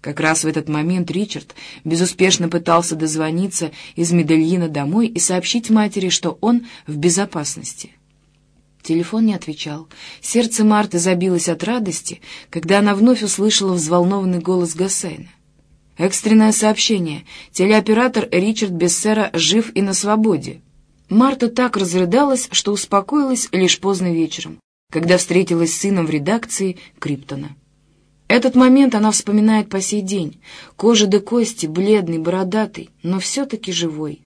Как раз в этот момент Ричард безуспешно пытался дозвониться из Медельина домой и сообщить матери, что он в безопасности. Телефон не отвечал. Сердце Марты забилось от радости, когда она вновь услышала взволнованный голос Гассейна. «Экстренное сообщение. Телеоператор Ричард Бессера жив и на свободе». Марта так разрыдалась, что успокоилась лишь поздно вечером, когда встретилась с сыном в редакции Криптона. Этот момент она вспоминает по сей день. Кожа до кости, бледный, бородатый, но все-таки живой.